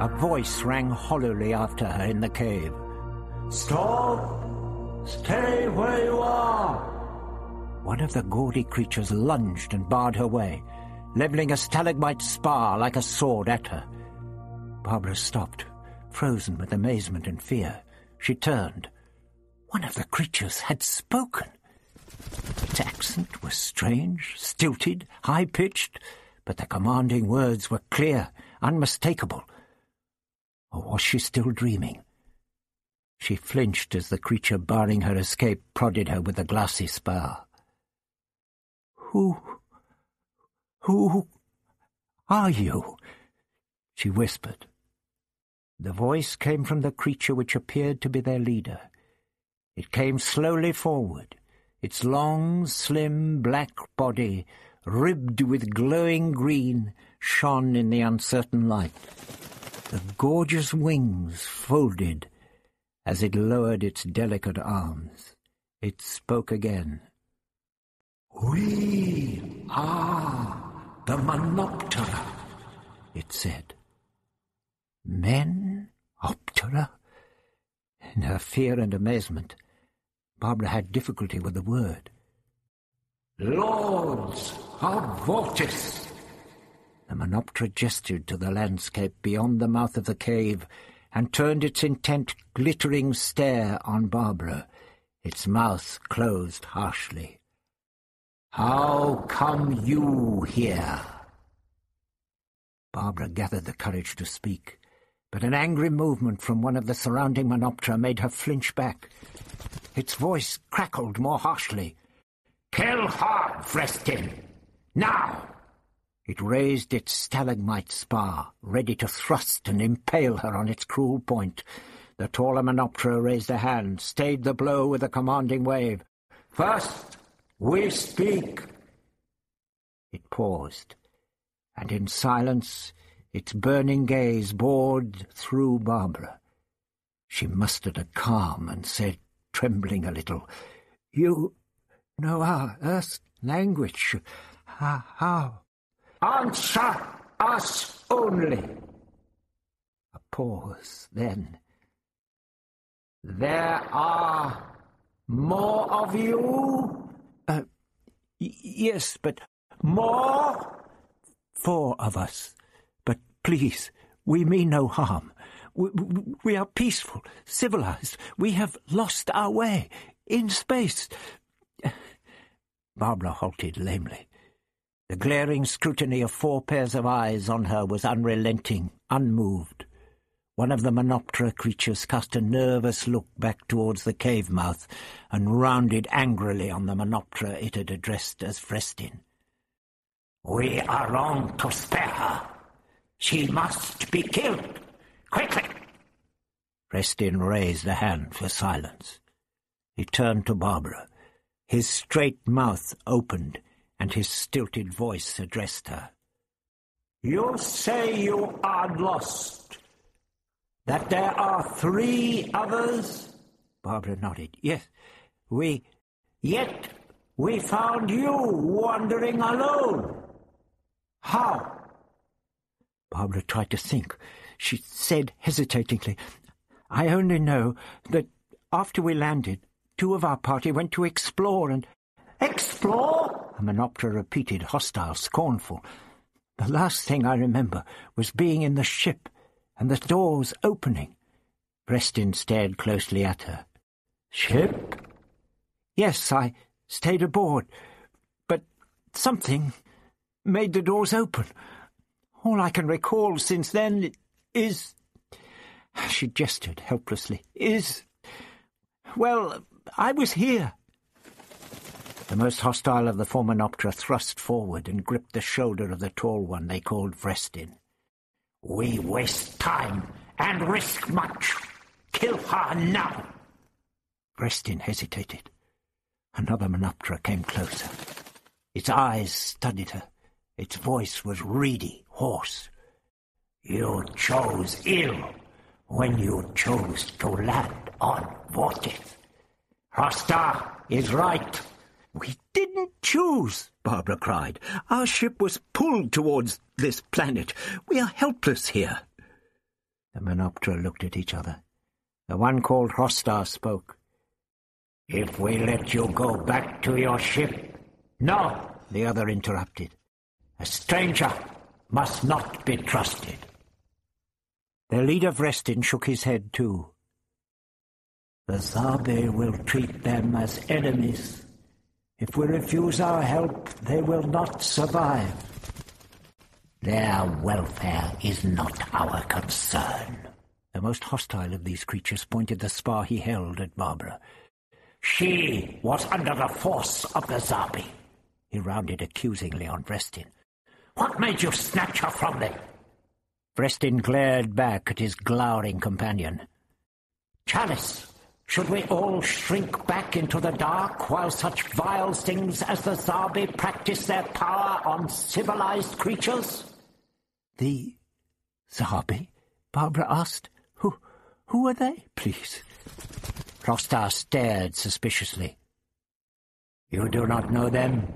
A voice rang hollowly after her in the cave. Stop! Stay where you are! One of the gaudy creatures lunged and barred her way, levelling a stalagmite spar like a sword at her. Barbara stopped, frozen with amazement and fear. She turned. One of the creatures had spoken. Its accent was strange, stilted, high-pitched, but the commanding words were clear, unmistakable. Or was she still dreaming? She flinched as the creature barring her escape prodded her with a glassy spur. Who... who are you? she whispered. The voice came from the creature which appeared to be their leader. It came slowly forward, its long, slim, black body, ribbed with glowing green, shone in the uncertain light. The gorgeous wings folded as it lowered its delicate arms. It spoke again. We are the Menoptera, it said. Men? Optera? In her fear and amazement, Barbara had difficulty with the word. Lords of Vortis, the Menoptera gestured to the landscape beyond the mouth of the cave and turned its intent, glittering stare on Barbara, its mouth closed harshly. How come you here? Barbara gathered the courage to speak, but an angry movement from one of the surrounding Menoptera made her flinch back. Its voice crackled more harshly. Kill hard, Vrestin! Now! It raised its stalagmite spar, ready to thrust and impale her on its cruel point. The taller Menoptera raised a hand, stayed the blow with a commanding wave. First, we speak. It paused, and in silence its burning gaze bored through Barbara. She mustered a calm and said, trembling a little, You know our Earth language. How? Answer us only. A pause, then. There are more of you? Uh, yes, but... More? Four of us. But please, we mean no harm. We, we are peaceful, civilized. We have lost our way. In space. Barbara halted lamely. The glaring scrutiny of four pairs of eyes on her was unrelenting, unmoved. One of the Menoptera creatures cast a nervous look back towards the cave mouth and rounded angrily on the Menoptera it had addressed as Vrestin. We are wrong to spare her. She must be killed. Quickly! Vrestin raised a hand for silence. He turned to Barbara. His straight mouth opened and his stilted voice addressed her. You say you are lost. That there are three others? Barbara nodded. Yes, we... Yet we found you wandering alone. How? Barbara tried to think. She said hesitatingly, I only know that after we landed, two of our party went to explore and... Explore? A Menoptera repeated, hostile, scornful. The last thing I remember was being in the ship and the doors opening. Vrestin stared closely at her. Ship? Yes, I stayed aboard, but something made the doors open. All I can recall since then is... She gestured helplessly. Is... Well, I was here. The most hostile of the four Menoptera thrust forward and gripped the shoulder of the tall one they called Vrestin. We waste time and risk much. Kill her now. Vrestin hesitated. Another Menoptera came closer. Its eyes studied her. Its voice was reedy, hoarse. You chose ill when you chose to land on Vortis. Hrostar is right. We didn't choose, Barbara cried. Our ship was pulled towards this planet. We are helpless here. The Menoptera looked at each other. The one called Hrostar spoke. If we let you go back to your ship... No, the other interrupted. A stranger must not be trusted. Their leader Vrestin shook his head too. The Zarbi will treat them as enemies. If we refuse our help, they will not survive. Their welfare is not our concern. The most hostile of these creatures pointed the spar he held at Barbara. She was under the force of the Zarbi. He rounded accusingly on Vrestin. What made you snatch her from them? Vrestin glared back at his glowering companion. Chalice, should we all shrink back into the dark while such vile things as the Zarbi practice their power on civilized creatures? The Zarbi? Barbara asked. Who, who are they, please? Hrostar stared suspiciously. You do not know them?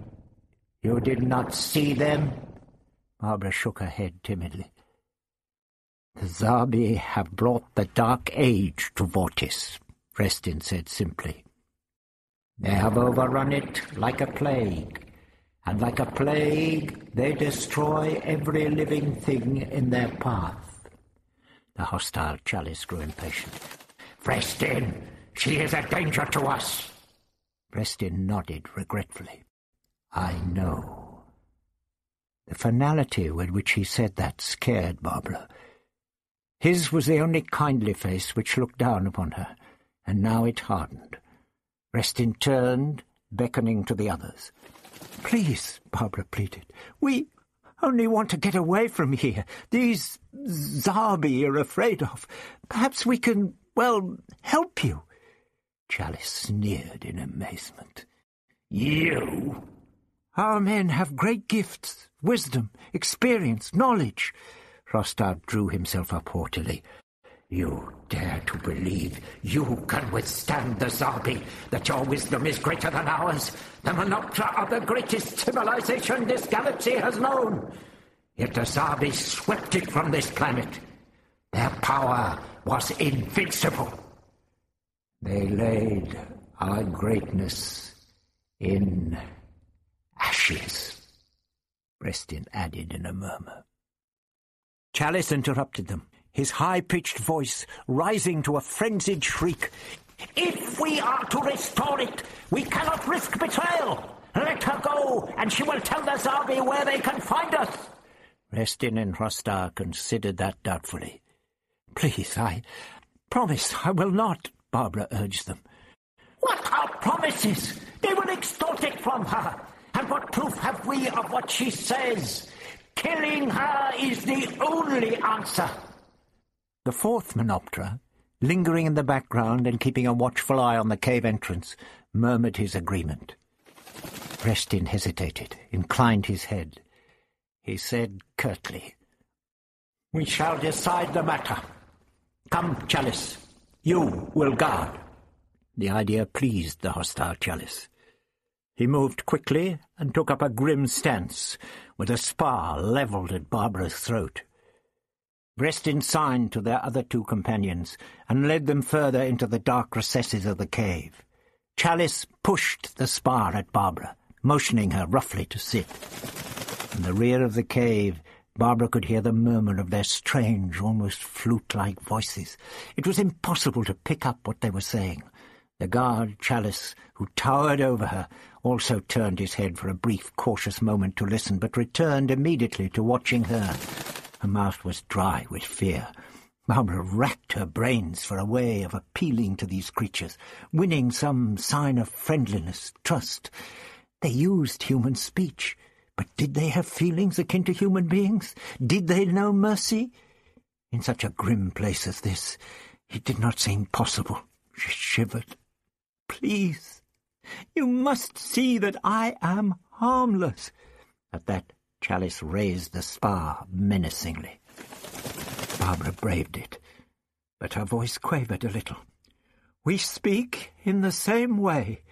You did not see them? Barbara shook her head timidly. The Zarbi have brought the Dark Age to Vortis, Vrestin said simply. They have overrun it like a plague, and like a plague they destroy every living thing in their path. The hostile Chalice grew impatient. Vrestin, she is a danger to us. Vrestin nodded regretfully. I know. The finality with which he said that scared Barbara. His was the only kindly face which looked down upon her, and now it hardened. Vrestin turned, beckoning to the others. Please, Barbara pleaded, we only want to get away from here. These Zarbi are afraid of. Perhaps we can, well, help you. Chalice sneered in amazement. You? Our men have great gifts, wisdom, experience, knowledge. Hrostar drew himself up haughtily. You dare to believe you can withstand the Zarbi, that your wisdom is greater than ours? The Menoptera are the greatest civilization this galaxy has known. Yet the Zarbi swept it from this planet. Their power was invincible. They laid our greatness in ashes, Vrestin added in a murmur. Chalice interrupted them, his high-pitched voice rising to a frenzied shriek. If we are to restore it, we cannot risk betrayal. Let her go, and she will tell the Zarbi where they can find us. Vrestin and Hrostar considered that doubtfully. Please, I promise I will not, Barbara urged them. What are promises? They will extort it from her. And what proof have we of what she says? Killing her is the only answer. The fourth Menoptera, lingering in the background and keeping a watchful eye on the cave entrance, murmured his agreement. Vrestin hesitated, inclined his head. He said curtly, We shall decide the matter. Come, Chalice. You will guard. The idea pleased the hostile Chalice. He moved quickly and took up a grim stance, with a spar levelled at Barbara's throat. Vrestin signed to their other two companions and led them further into the dark recesses of the cave. Chalice pushed the spar at Barbara, motioning her roughly to sit. In the rear of the cave, Barbara could hear the murmur of their strange, almost flute-like voices. It was impossible to pick up what they were saying. The guard, Chalice, who towered over her, also turned his head for a brief, cautious moment to listen, but returned immediately to watching her. Her mouth was dry with fear. Barbara racked her brains for a way of appealing to these creatures, winning some sign of friendliness, trust. They used human speech, but did they have feelings akin to human beings? Did they know mercy? In such a grim place as this, it did not seem possible. She shivered. please. You must see that I am harmless. At that, Chalice raised the spar menacingly. Barbara braved it, but her voice quavered a little. We speak in the same way.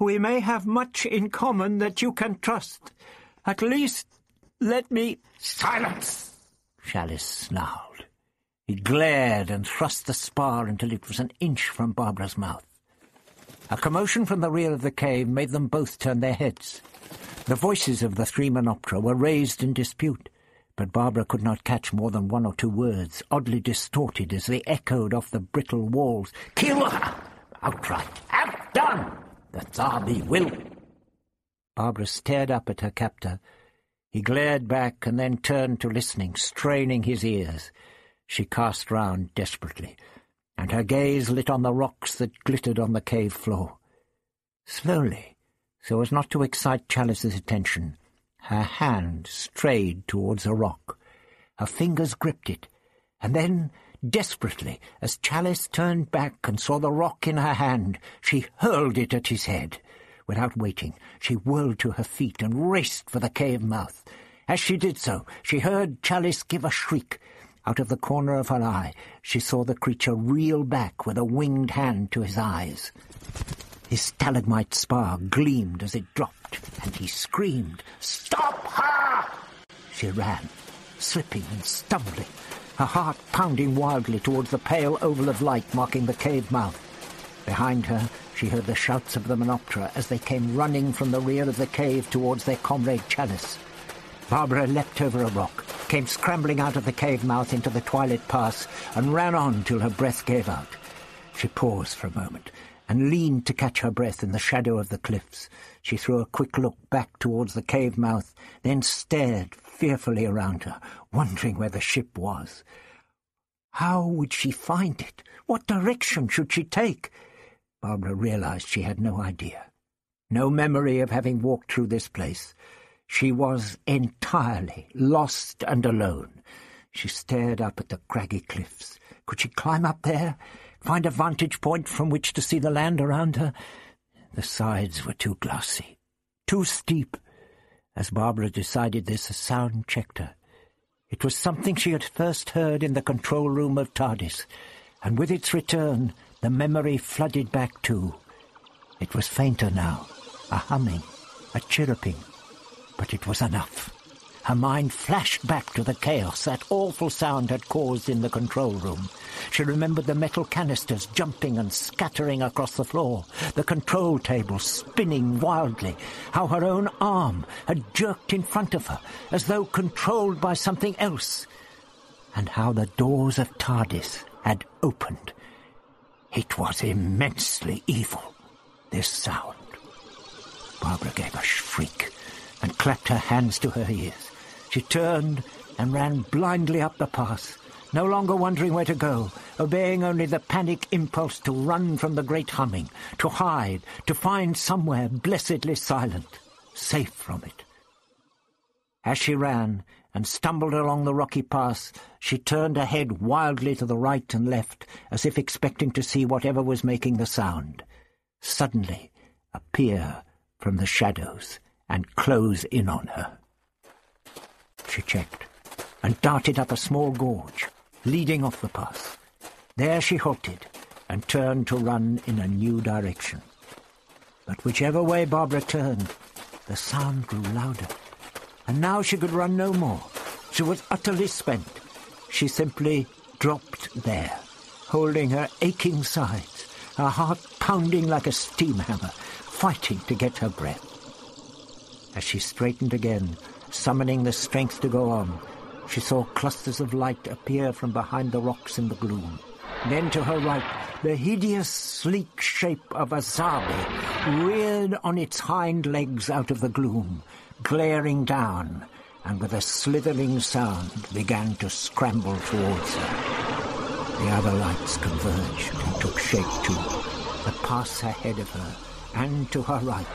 We may have much in common that you can trust. At least let me... Silence! Chalice snarled. He glared and thrust the spar until it was an inch from Barbara's mouth. A commotion from the rear of the cave made them both turn their heads. The voices of the three Menoptera were raised in dispute, but Barbara could not catch more than one or two words, oddly distorted as they echoed off the brittle walls. Kill her! Outright! Have done! The Zarbi will! Barbara stared up at her captor. He glared back and then turned to listening, straining his ears. She cast round desperately, and her gaze lit on the rocks that glittered on the cave floor. Slowly, so as not to excite Chalice's attention, her hand strayed towards a rock. Her fingers gripped it, and then, desperately, as Chalice turned back and saw the rock in her hand, she hurled it at his head. Without waiting, she whirled to her feet and raced for the cave mouth. As she did so, she heard Chalice give a shriek. Out of the corner of her eye, she saw the creature reel back with a winged hand to his eyes. His stalagmite spar gleamed as it dropped, and he screamed, Stop her! She ran, slipping and stumbling, her heart pounding wildly towards the pale oval of light marking the cave mouth. Behind her, she heard the shouts of the Menoptera as they came running from the rear of the cave towards their comrade Chalice. Barbara leapt over a rock, came scrambling out of the cave mouth into the twilit pass, and ran on till her breath gave out. She paused for a moment, and leaned to catch her breath in the shadow of the cliffs. She threw a quick look back towards the cave mouth, then stared fearfully around her, wondering where the ship was. How would she find it? What direction should she take? Barbara realized she had no idea. No memory of having walked through this place. She was entirely lost and alone. She stared up at the craggy cliffs. Could she climb up there? find a vantage point from which to see the land around her. The sides were too glassy, too steep. As Barbara decided this, a sound checked her. It was something she had first heard in the control room of TARDIS, and with its return, the memory flooded back too. It was fainter now, a humming, a chirruping, but it was enough. Her mind flashed back to the chaos that awful sound had caused in the control room. She remembered the metal canisters jumping and scattering across the floor, the control table spinning wildly, how her own arm had jerked in front of her, as though controlled by something else, and how the doors of TARDIS had opened. It was immensely evil, this sound. Barbara gave a shriek and clapped her hands to her ears. She turned and ran blindly up the path, no longer wondering where to go, obeying only the panic impulse to run from the great humming, to hide, to find somewhere blessedly silent, safe from it. As she ran and stumbled along the rocky path, she turned her head wildly to the right and left, as if expecting to see whatever was making the sound. Suddenly appear from the shadows and close in on her she checked, and darted up a small gorge, leading off the path. There she halted, and turned to run in a new direction. But whichever way Barbara turned, the sound grew louder, and now she could run no more. She was utterly spent. She simply dropped there, holding her aching sides, her heart pounding like a steam hammer, fighting to get her breath. As she straightened again, Summoning the strength to go on, she saw clusters of light appear from behind the rocks in the gloom. Then to her right, the hideous, sleek shape of a Zarbi reared on its hind legs out of the gloom, glaring down, and with a slithering sound began to scramble towards her. The other lights converged and took shape too, the pass ahead of her, and to her right,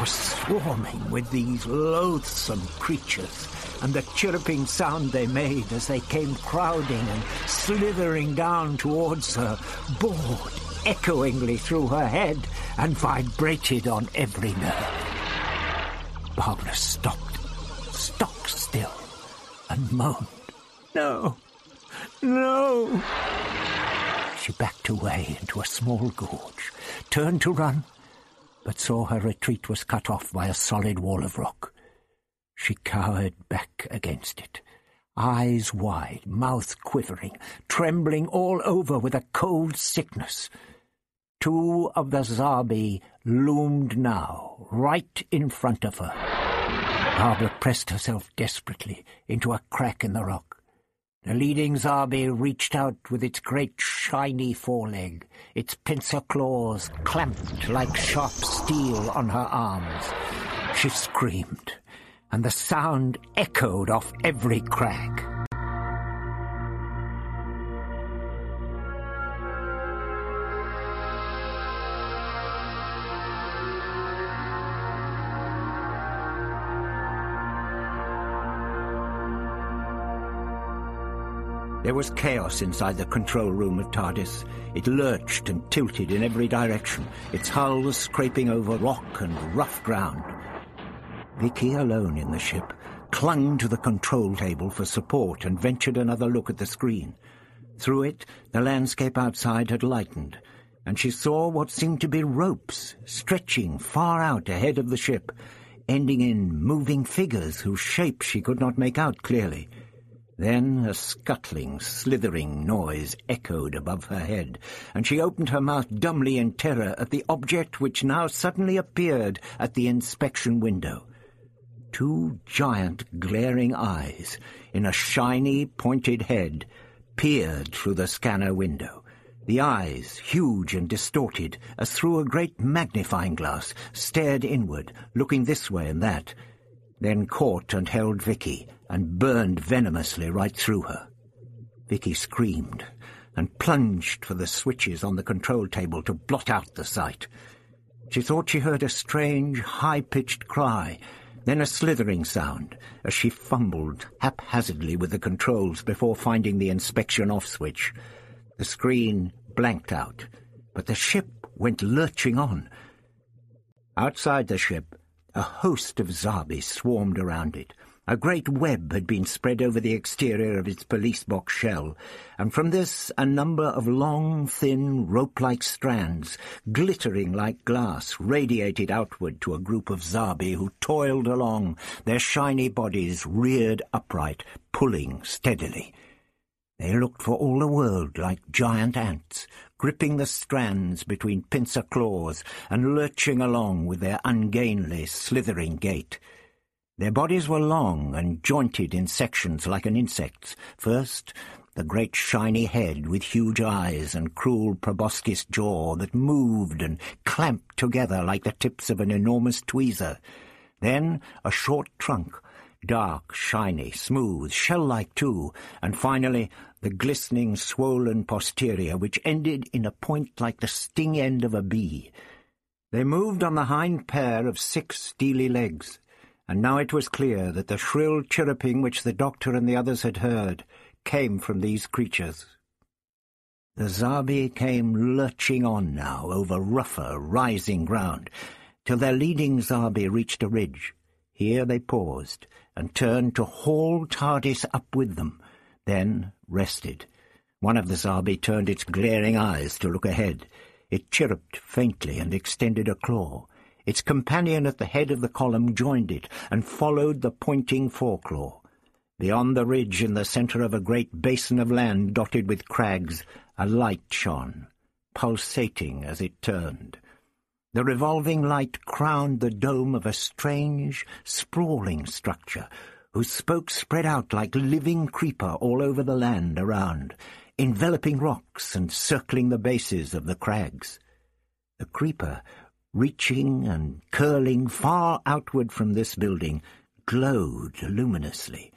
was swarming with these loathsome creatures, and the chirping sound they made as they came crowding and slithering down towards her bored, echoingly through her head and vibrated on every nerve. Barbara stopped, stock still, and moaned, No, no. She backed away into a small gorge, turned to run, but saw her retreat was cut off by a solid wall of rock. She cowered back against it, eyes wide, mouth quivering, trembling all over with a cold sickness. Two of the Zarbi loomed now, right in front of her. Barbara pressed herself desperately into a crack in the rock. The leading Zarbi reached out with its great shiny foreleg, its pincer claws clamped like sharp steel on her arms. She screamed, and the sound echoed off every crag. There was chaos inside the control room of TARDIS. It lurched and tilted in every direction, its hull was scraping over rock and rough ground. Vicky, alone in the ship, clung to the control table for support and ventured another look at the screen. Through it, the landscape outside had lightened, and she saw what seemed to be ropes stretching far out ahead of the ship, ending in moving figures whose shape she could not make out clearly. Then a scuttling, slithering noise echoed above her head, and she opened her mouth dumbly in terror at the object which now suddenly appeared at the inspection window. Two giant glaring eyes in a shiny, pointed head peered through the scanner window. The eyes, huge and distorted, as through a great magnifying glass, stared inward, looking this way and that, then caught and held Vicky, and burned venomously right through her. Vicky screamed and plunged for the switches on the control table to blot out the sight. She thought she heard a strange, high-pitched cry, then a slithering sound as she fumbled haphazardly with the controls before finding the inspection off switch. The screen blanked out, but the ship went lurching on. Outside the ship, a host of Zarbi swarmed around it. A great web had been spread over the exterior of its police box shell, and from this a number of long, thin, rope-like strands, glittering like glass, radiated outward to a group of Zarbi who toiled along, their shiny bodies reared upright, pulling steadily. They looked for all the world like giant ants, gripping the strands between pincer claws and lurching along with their ungainly, slithering gait. Their bodies were long and jointed in sections like an insect's. First, the great shiny head with huge eyes and cruel proboscis jaw that moved and clamped together like the tips of an enormous tweezer. Then a short trunk, dark, shiny, smooth, shell-like too, and finally the glistening, swollen posterior which ended in a point like the sting end of a bee. They moved on the hind pair of six steely legs and now it was clear that the shrill chirruping which the doctor and the others had heard came from these creatures. The Zarbi came lurching on now over rougher, rising ground, till their leading Zarbi reached a ridge. Here they paused, and turned to haul TARDIS up with them, then rested. One of the Zarbi turned its glaring eyes to look ahead. It chirruped faintly and extended a claw. Its companion at the head of the column joined it and followed the pointing foreclaw. Beyond the ridge in the centre of a great basin of land dotted with crags, a light shone, pulsating as it turned. The revolving light crowned the dome of a strange, sprawling structure, whose spokes spread out like living creeper all over the land around, enveloping rocks and circling the bases of the crags. The creeper reaching and curling far outward from this building, glowed luminously.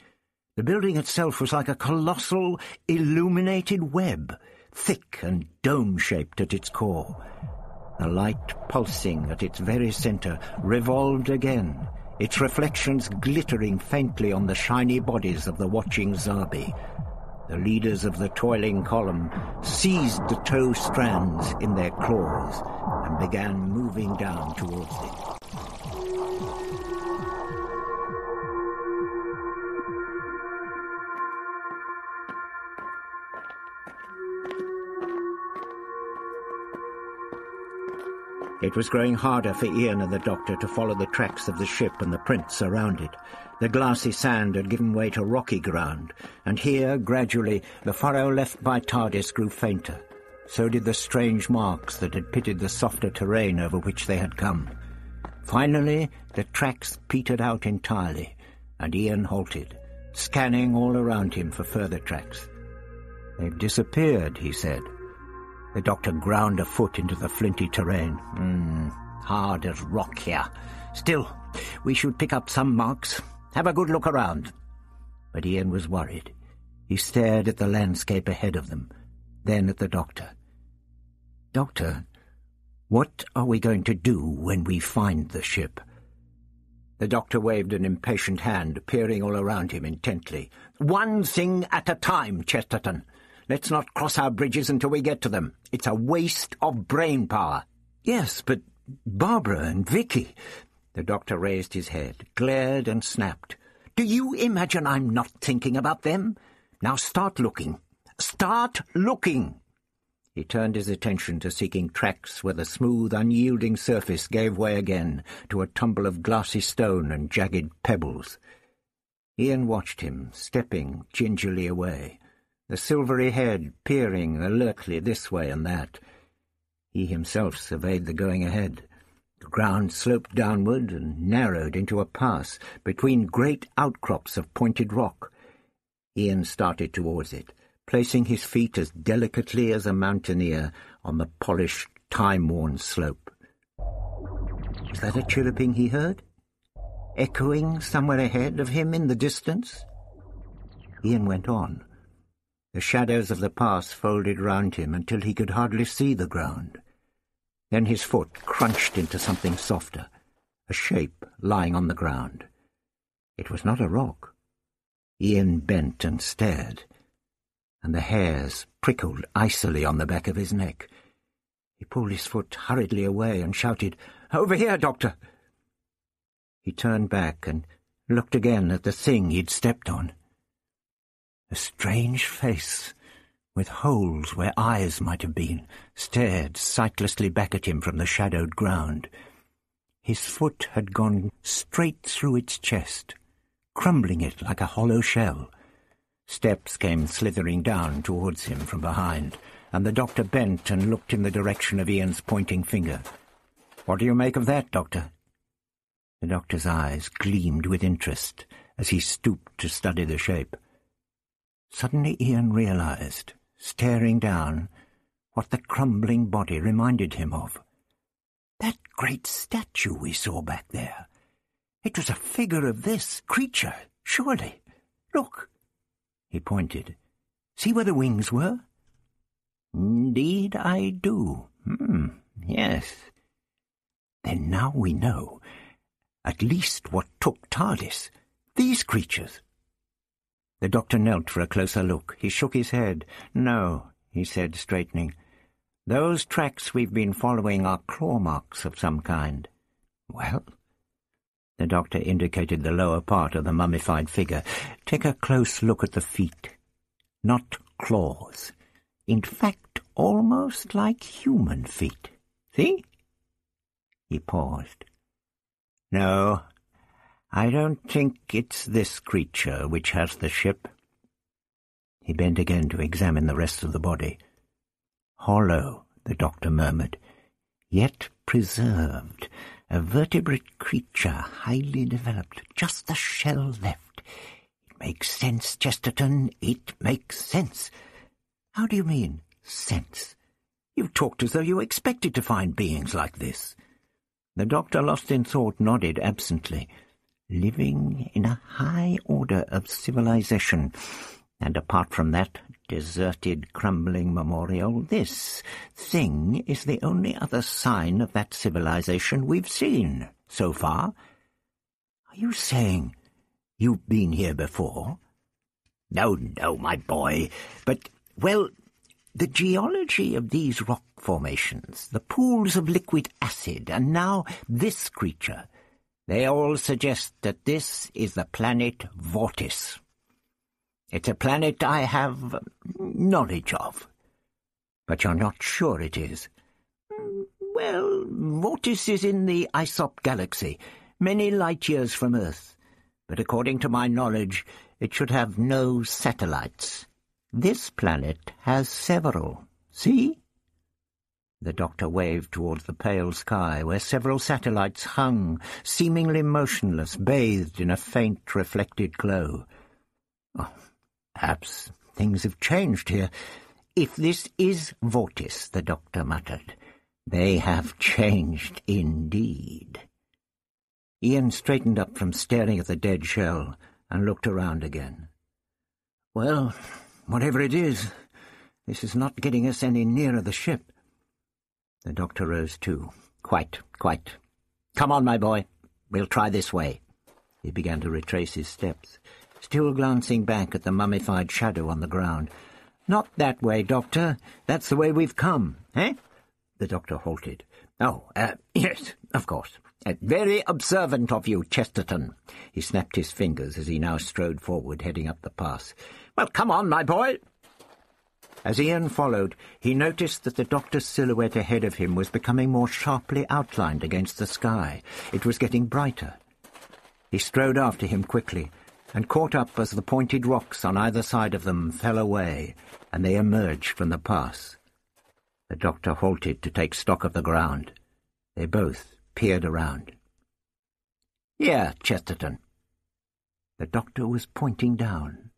The building itself was like a colossal, illuminated web, thick and dome-shaped at its core. The light pulsing at its very centre revolved again, its reflections glittering faintly on the shiny bodies of the watching Zarbi. The leaders of the toiling column seized the tow strands in their claws and began moving down towards it. It was growing harder for Ian and the doctor to follow the tracks of the ship and the prints around it. The glassy sand had given way to rocky ground, and here, gradually, the furrow left by TARDIS grew fainter. So did the strange marks that had pitted the softer terrain over which they had come. Finally, the tracks petered out entirely, and Ian halted, scanning all around him for further tracks. They've disappeared, he said. The doctor ground a foot into the flinty terrain. Mm, hard as rock here. Still, we should pick up some marks. Have a good look around. But Ian was worried. He stared at the landscape ahead of them, then at the doctor. Doctor, what are we going to do when we find the ship? The doctor waved an impatient hand, peering all around him intently. One thing at a time, Chesterton. Let's not cross our bridges until we get to them. It's a waste of brain power. Yes, but Barbara and Vicky... The doctor raised his head, glared and snapped. Do you imagine I'm not thinking about them? Now start looking. Start looking! He turned his attention to seeking tracks where the smooth, unyielding surface gave way again to a tumble of glassy stone and jagged pebbles. Ian watched him, stepping gingerly away the silvery head peering alertly this way and that. He himself surveyed the going ahead. The ground sloped downward and narrowed into a pass between great outcrops of pointed rock. Ian started towards it, placing his feet as delicately as a mountaineer on the polished, time-worn slope. Was that a chirruping he heard? Echoing somewhere ahead of him in the distance? Ian went on the shadows of the pass folded round him until he could hardly see the ground. Then his foot crunched into something softer, a shape lying on the ground. It was not a rock. Ian bent and stared, and the hairs prickled icily on the back of his neck. He pulled his foot hurriedly away and shouted, Over here, Doctor! He turned back and looked again at the thing he'd stepped on. A strange face, with holes where eyes might have been, stared sightlessly back at him from the shadowed ground. His foot had gone straight through its chest, crumbling it like a hollow shell. Steps came slithering down towards him from behind, and the doctor bent and looked in the direction of Ian's pointing finger. What do you make of that, Doctor? The doctor's eyes gleamed with interest as he stooped to study the shape. Suddenly Ian realized, staring down, what the crumbling body reminded him of. That great statue we saw back there. It was a figure of this creature, surely. Look. He pointed. See where the wings were? Indeed I do. Hmm, yes. Then now we know at least what took TARDIS. These creatures. The doctor knelt for a closer look. He shook his head. No, he said, straightening. Those tracks we've been following are claw marks of some kind. Well? The doctor indicated the lower part of the mummified figure. Take a close look at the feet. Not claws. In fact, almost like human feet. See? He paused. No, I don't think it's this creature which has the ship. He bent again to examine the rest of the body. Hollow, the doctor murmured, yet preserved. A vertebrate creature, highly developed, just the shell left. It makes sense, Chesterton, it makes sense. How do you mean, sense? You talked as though you expected to find beings like this. The doctor, lost in thought, nodded absently living in a high order of civilization, and apart from that deserted, crumbling memorial, this thing is the only other sign of that civilization we've seen so far. Are you saying you've been here before? No, no, my boy. But, well, the geology of these rock formations, the pools of liquid acid, and now this creature, they all suggest that this is the planet Vortis. It's a planet I have knowledge of. But you're not sure it is. Well, Vortis is in the Isop galaxy, many light years from Earth. But according to my knowledge, it should have no satellites. This planet has several. See? The doctor waved towards the pale sky, where several satellites hung, seemingly motionless, bathed in a faint reflected glow. Oh, perhaps things have changed here. If this is Vortis, the doctor muttered, they have changed indeed. Ian straightened up from staring at the dead shell and looked around again. Well, whatever it is, this is not getting us any nearer the ship. The doctor rose too. Quite, quite. Come on, my boy. We'll try this way. He began to retrace his steps, still glancing back at the mummified shadow on the ground. Not that way, Doctor. That's the way we've come, eh? The doctor halted. Oh, uh, yes, of course. Uh, very observant of you, Chesterton. He snapped his fingers as he now strode forward, heading up the pass. Well, come on, my boy. As Ian followed, he noticed that the doctor's silhouette ahead of him was becoming more sharply outlined against the sky. It was getting brighter. He strode after him quickly, and caught up as the pointed rocks on either side of them fell away, and they emerged from the pass. The doctor halted to take stock of the ground. They both peered around. Here, Chesterton. The doctor was pointing down.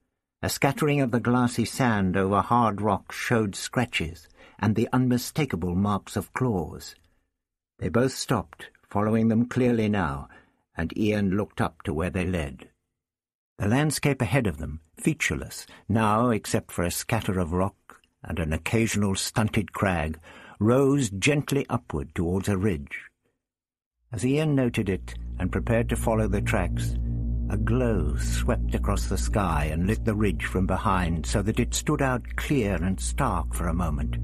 A scattering of the glassy sand over hard rock showed scratches and the unmistakable marks of claws. They both stopped, following them clearly now, and Ian looked up to where they led. The landscape ahead of them, featureless, now except for a scatter of rock and an occasional stunted crag, rose gently upward towards a ridge. As Ian noted it and prepared to follow the tracks, a glow swept across the sky and lit the ridge from behind so that it stood out clear and stark for a moment.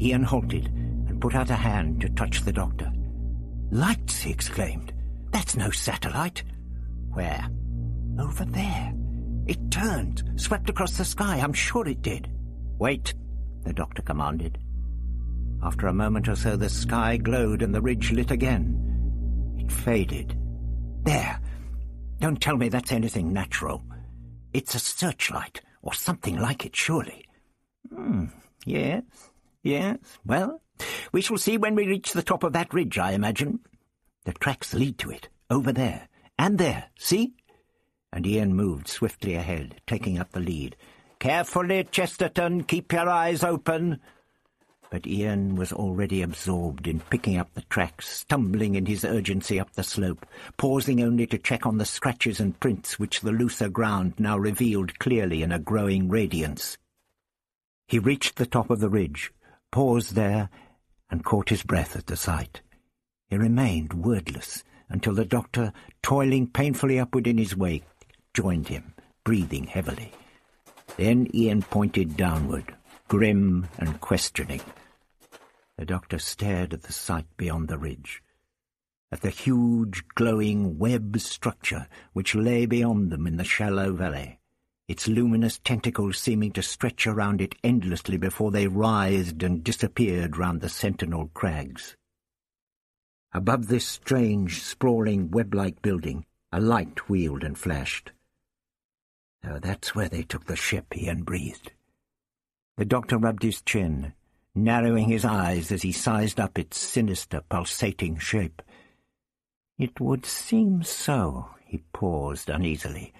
Ian halted and put out a hand to touch the doctor. Lights, he exclaimed. That's no satellite. Where? Over there. It turned, swept across the sky. I'm sure it did. Wait, the doctor commanded. After a moment or so, the sky glowed and the ridge lit again. It faded. There. Don't tell me that's anything natural. It's a searchlight, or something like it, surely. Hmm, yes, yes. Well, we shall see when we reach the top of that ridge, I imagine. The tracks lead to it, over there, and there, see? And Ian moved swiftly ahead, taking up the lead. Carefully, Chesterton, keep your eyes open. But Ian was already absorbed in picking up the tracks, stumbling in his urgency up the slope, pausing only to check on the scratches and prints which the looser ground now revealed clearly in a growing radiance. He reached the top of the ridge, paused there, and caught his breath at the sight. He remained wordless until the doctor, toiling painfully upward in his wake, joined him, breathing heavily. Then Ian pointed downward, grim and questioning. The doctor stared at the sight beyond the ridge, at the huge, glowing web structure which lay beyond them in the shallow valley, its luminous tentacles seeming to stretch around it endlessly before they writhed and disappeared round the sentinel crags. Above this strange, sprawling, web-like building, a light wheeled and flashed. Oh, that's where they took the ship, Ian breathed. The doctor rubbed his chin, narrowing his eyes as he sized up its sinister, pulsating shape. It would seem so, he paused uneasily.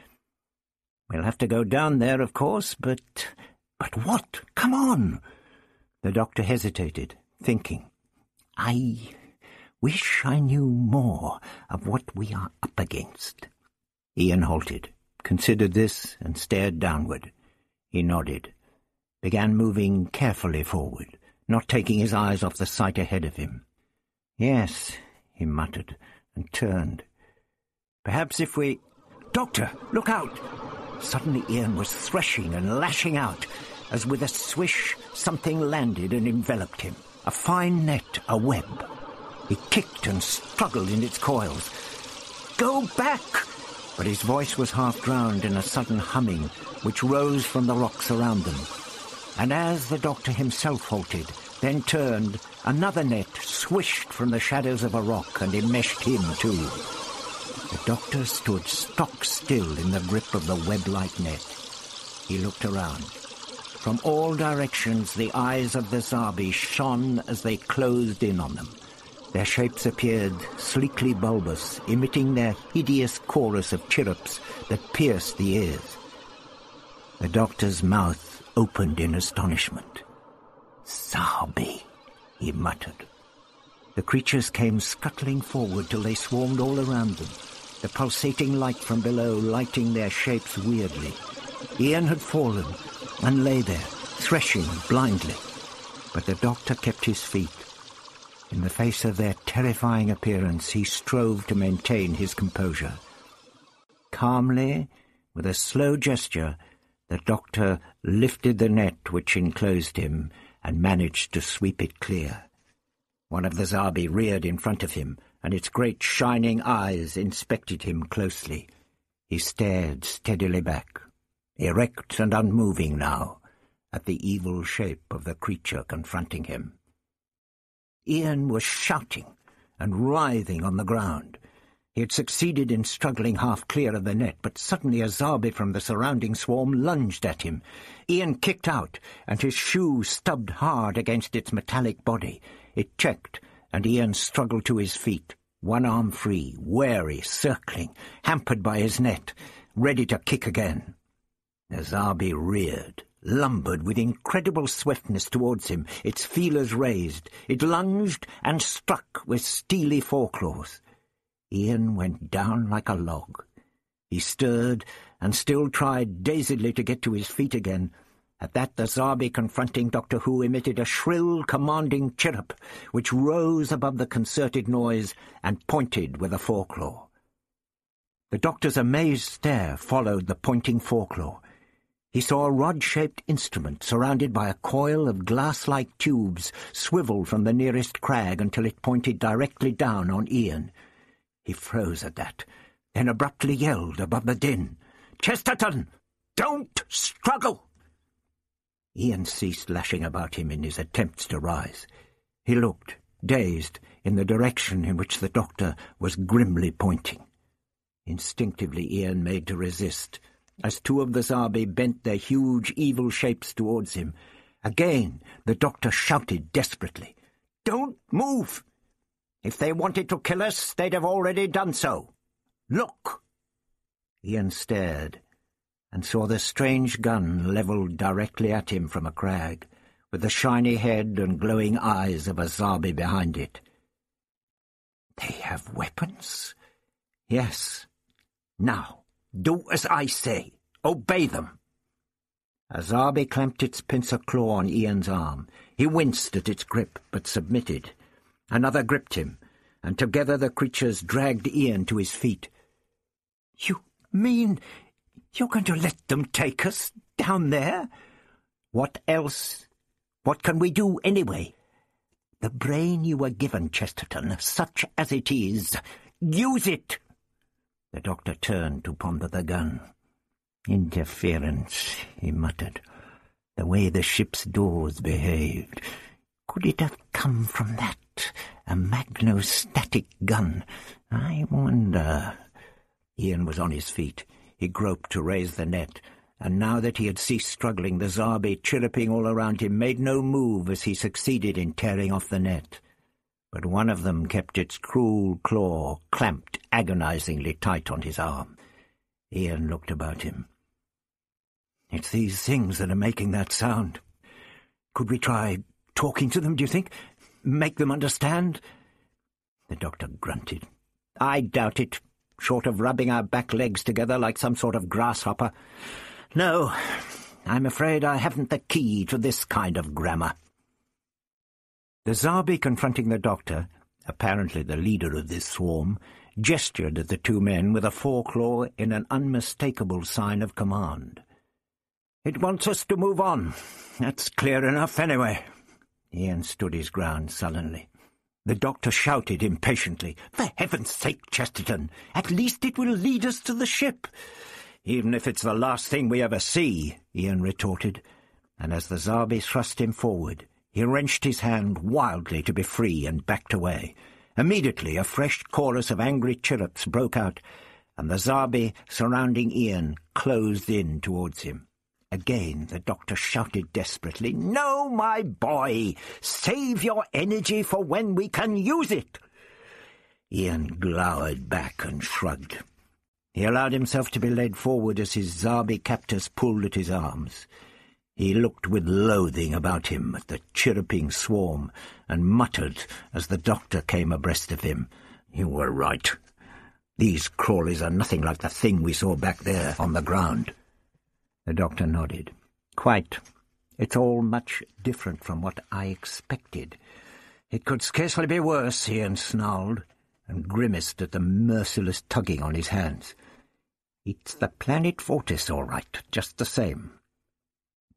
We'll have to go down there, of course, but... But what? Come on! The doctor hesitated, thinking. I wish I knew more of what we are up against. Ian halted considered this, and stared downward. He nodded, began moving carefully forward, not taking his eyes off the sight ahead of him. Yes, he muttered, and turned. Perhaps if we... Doctor, look out! Suddenly Ian was threshing and lashing out, as with a swish something landed and enveloped him. A fine net, a web. He kicked and struggled in its coils. Go back! But his voice was half drowned in a sudden humming which rose from the rocks around them. And as the doctor himself halted, then turned, another net swished from the shadows of a rock and enmeshed him too. The doctor stood stock still in the grip of the web-like net. He looked around. From all directions the eyes of the Zarbi shone as they closed in on them. Their shapes appeared sleekly bulbous, emitting their hideous chorus of chirrups that pierced the ears. The doctor's mouth opened in astonishment. Zarbi, he muttered. The creatures came scuttling forward till they swarmed all around them, the pulsating light from below lighting their shapes weirdly. Ian had fallen and lay there, threshing blindly. But the doctor kept his feet. In the face of their terrifying appearance, he strove to maintain his composure. Calmly, with a slow gesture, the doctor lifted the net which enclosed him and managed to sweep it clear. One of the Zarbi reared in front of him, and its great shining eyes inspected him closely. He stared steadily back, erect and unmoving now, at the evil shape of the creature confronting him. Ian was shouting and writhing on the ground. He had succeeded in struggling half clear of the net, but suddenly a Zarbi from the surrounding swarm lunged at him. Ian kicked out, and his shoe stubbed hard against its metallic body. It checked, and Ian struggled to his feet, one arm free, wary, circling, hampered by his net, ready to kick again. The Zarbi reared, lumbered with incredible swiftness towards him, its feelers raised. It lunged and struck with steely foreclaws. Ian went down like a log. He stirred and still tried dazedly to get to his feet again. At that the Zarbi confronting Doctor Who emitted a shrill, commanding chirrup, which rose above the concerted noise and pointed with a foreclaw. The Doctor's amazed stare followed the pointing foreclaw. He saw a rod-shaped instrument surrounded by a coil of glass-like tubes swivel from the nearest crag until it pointed directly down on Ian. He froze at that, then abruptly yelled above the din, Chesterton, don't struggle! Ian ceased lashing about him in his attempts to rise. He looked, dazed, in the direction in which the doctor was grimly pointing. Instinctively Ian made to resist, as two of the Zarbi bent their huge evil shapes towards him. Again the doctor shouted desperately, Don't move! If they wanted to kill us, they'd have already done so. Look! Ian stared and saw the strange gun levelled directly at him from a crag, with the shiny head and glowing eyes of a Zarbi behind it. They have weapons? Yes. Now, do as I say. Obey them. A Zarbi clamped its pincer claw on Ian's arm. He winced at its grip, but submitted. Another gripped him, and together the creatures dragged Ian to his feet. You mean you're going to let them take us down there? What else? What can we do anyway? The brain you were given, Chesterton, such as it is, use it! The doctor turned to ponder the gun. Interference, he muttered. The way the ship's doors behaved. Could it have come from that? A magnostatic gun? I wonder. Ian was on his feet. He groped to raise the net, and now that he had ceased struggling, the Zarbi, chirruping all around him, made no move as he succeeded in tearing off the net. But one of them kept its cruel claw clamped agonizingly tight on his arm. Ian looked about him. It's these things that are making that sound. Could we try talking to them, do you think? Make them understand? The doctor grunted. I doubt it, short of rubbing our back legs together like some sort of grasshopper. No, I'm afraid I haven't the key to this kind of grammar. The Zarbi confronting the doctor, apparently the leader of this swarm, gestured at the two men with a foreclaw in an unmistakable sign of command. It wants us to move on. That's clear enough, anyway. Ian stood his ground sullenly. The doctor shouted impatiently, For heaven's sake, Chesterton, at least it will lead us to the ship. Even if it's the last thing we ever see, Ian retorted, and as the Zarbi thrust him forward, he wrenched his hand wildly to be free and backed away. Immediately a fresh chorus of angry chirrups broke out, and the Zarbi surrounding Ian closed in towards him. Again the doctor shouted desperately, No, my boy! Save your energy for when we can use it! Ian glowered back and shrugged. He allowed himself to be led forward as his Zarbi captors pulled at his arms. He looked with loathing about him at the chirruping swarm, and muttered as the doctor came abreast of him, You were right. These crawlies are nothing like the thing we saw back there on the ground. The doctor nodded. Quite. It's all much different from what I expected. It could scarcely be worse, Ian snarled, and grimaced at the merciless tugging on his hands. It's the planet Vortis, all right, just the same.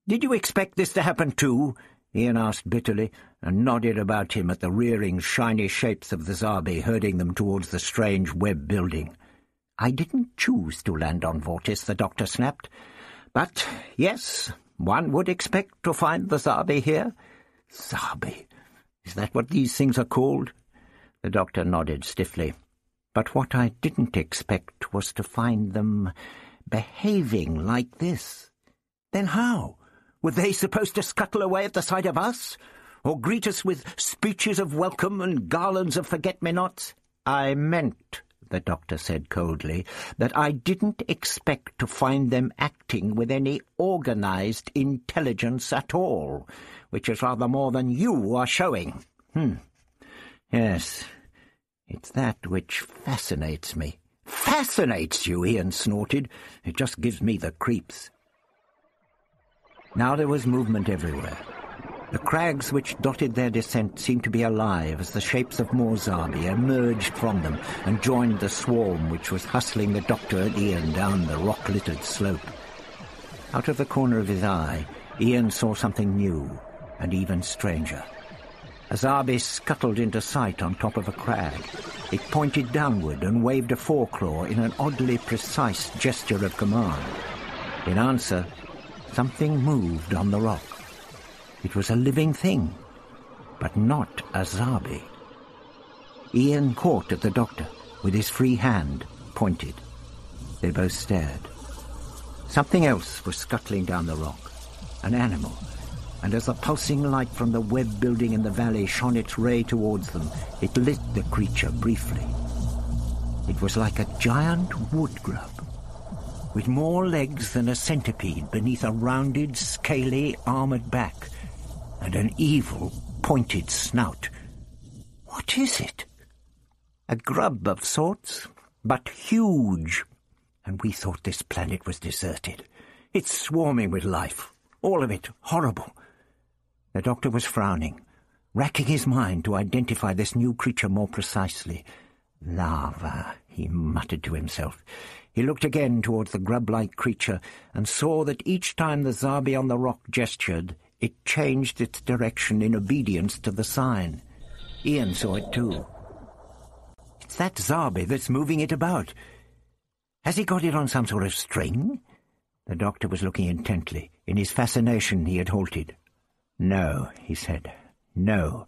Did you expect this to happen too? Ian asked bitterly, and nodded about him at the rearing, shiny shapes of the Zarbi herding them towards the strange web building. I didn't choose to land on Vortis, the doctor snapped. But, yes, one would expect to find the Zarbi here. Zarbi? Is that what these things are called? The doctor nodded stiffly. But what I didn't expect was to find them behaving like this. Then how? Were they supposed to scuttle away at the sight of us? Or greet us with speeches of welcome and garlands of forget-me-nots? I meant, the doctor said coldly, that I didn't expect to find them acting with any organized intelligence at all, which is rather more than you are showing. Hmm. Yes, it's that which fascinates me. Fascinates you, Ian snorted. It just gives me the creeps. Now there was movement everywhere. The crags which dotted their descent seemed to be alive as the shapes of more Zarbi emerged from them and joined the swarm which was hustling the doctor and Ian down the rock-littered slope. Out of the corner of his eye, Ian saw something new and even stranger. A Zarbi scuttled into sight on top of a crag. It pointed downward and waved a foreclaw in an oddly precise gesture of command. In answer, something moved on the rock. It was a living thing, but not a Zarbi. Ian caught at the doctor, with his free hand pointed. They both stared. Something else was scuttling down the rock. An animal, and as the pulsing light from the web building in the valley shone its ray towards them, it lit the creature briefly. It was like a giant wood grub, with more legs than a centipede beneath a rounded, scaly, armored back, and an evil, pointed snout. What is it? A grub of sorts, but huge. And we thought this planet was deserted. It's swarming with life, all of it horrible, the doctor was frowning, racking his mind to identify this new creature more precisely. Larvae, he muttered to himself. He looked again towards the grub-like creature and saw that each time the Zarbi on the rock gestured, it changed its direction in obedience to the sign. Ian saw it too. It's that Zarbi that's moving it about. Has he got it on some sort of string? The doctor was looking intently. In his fascination he had halted. No, he said. No.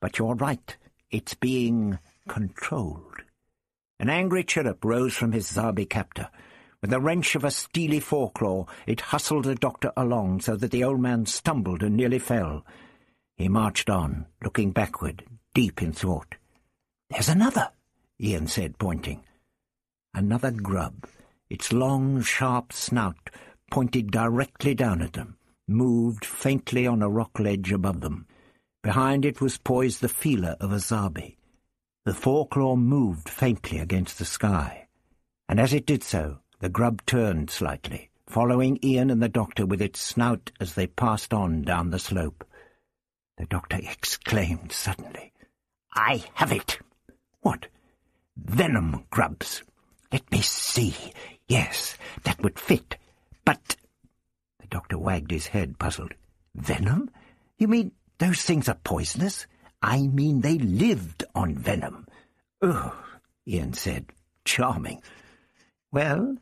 But you're right. It's being controlled. An angry chirrup rose from his Zarbi captor. With the wrench of a steely foreclaw, it hustled the doctor along so that the old man stumbled and nearly fell. He marched on, looking backward, deep in thought. There's another, Ian said, pointing. Another grub, its long, sharp snout pointed directly down at them moved faintly on a rock ledge above them. Behind it was poised the feeler of a Zarbi. The foreclaw moved faintly against the sky, and as it did so, the grub turned slightly, following Ian and the doctor with its snout as they passed on down the slope. The doctor exclaimed suddenly, I have it! What? Venom grubs. Let me see. Yes, that would fit. But... The doctor wagged his head, puzzled. Venom? You mean those things are poisonous? I mean they lived on venom. Oh, Ian said. Charming. Well,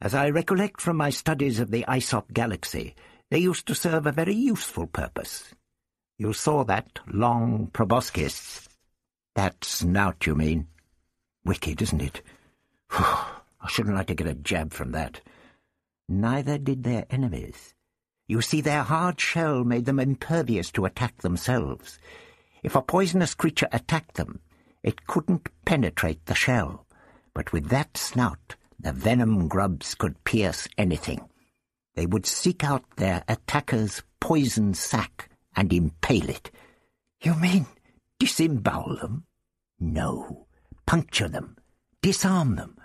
as I recollect from my studies of the Isop galaxy, they used to serve a very useful purpose. You saw that long proboscis. That snout, you mean? Wicked, isn't it? I shouldn't like to get a jab from that. Neither did their enemies. You see, their hard shell made them impervious to attack themselves. If a poisonous creature attacked them, it couldn't penetrate the shell. But with that snout, the venom grubs could pierce anything. They would seek out their attacker's poison sac and impale it. You mean disembowel them? No, puncture them, disarm them,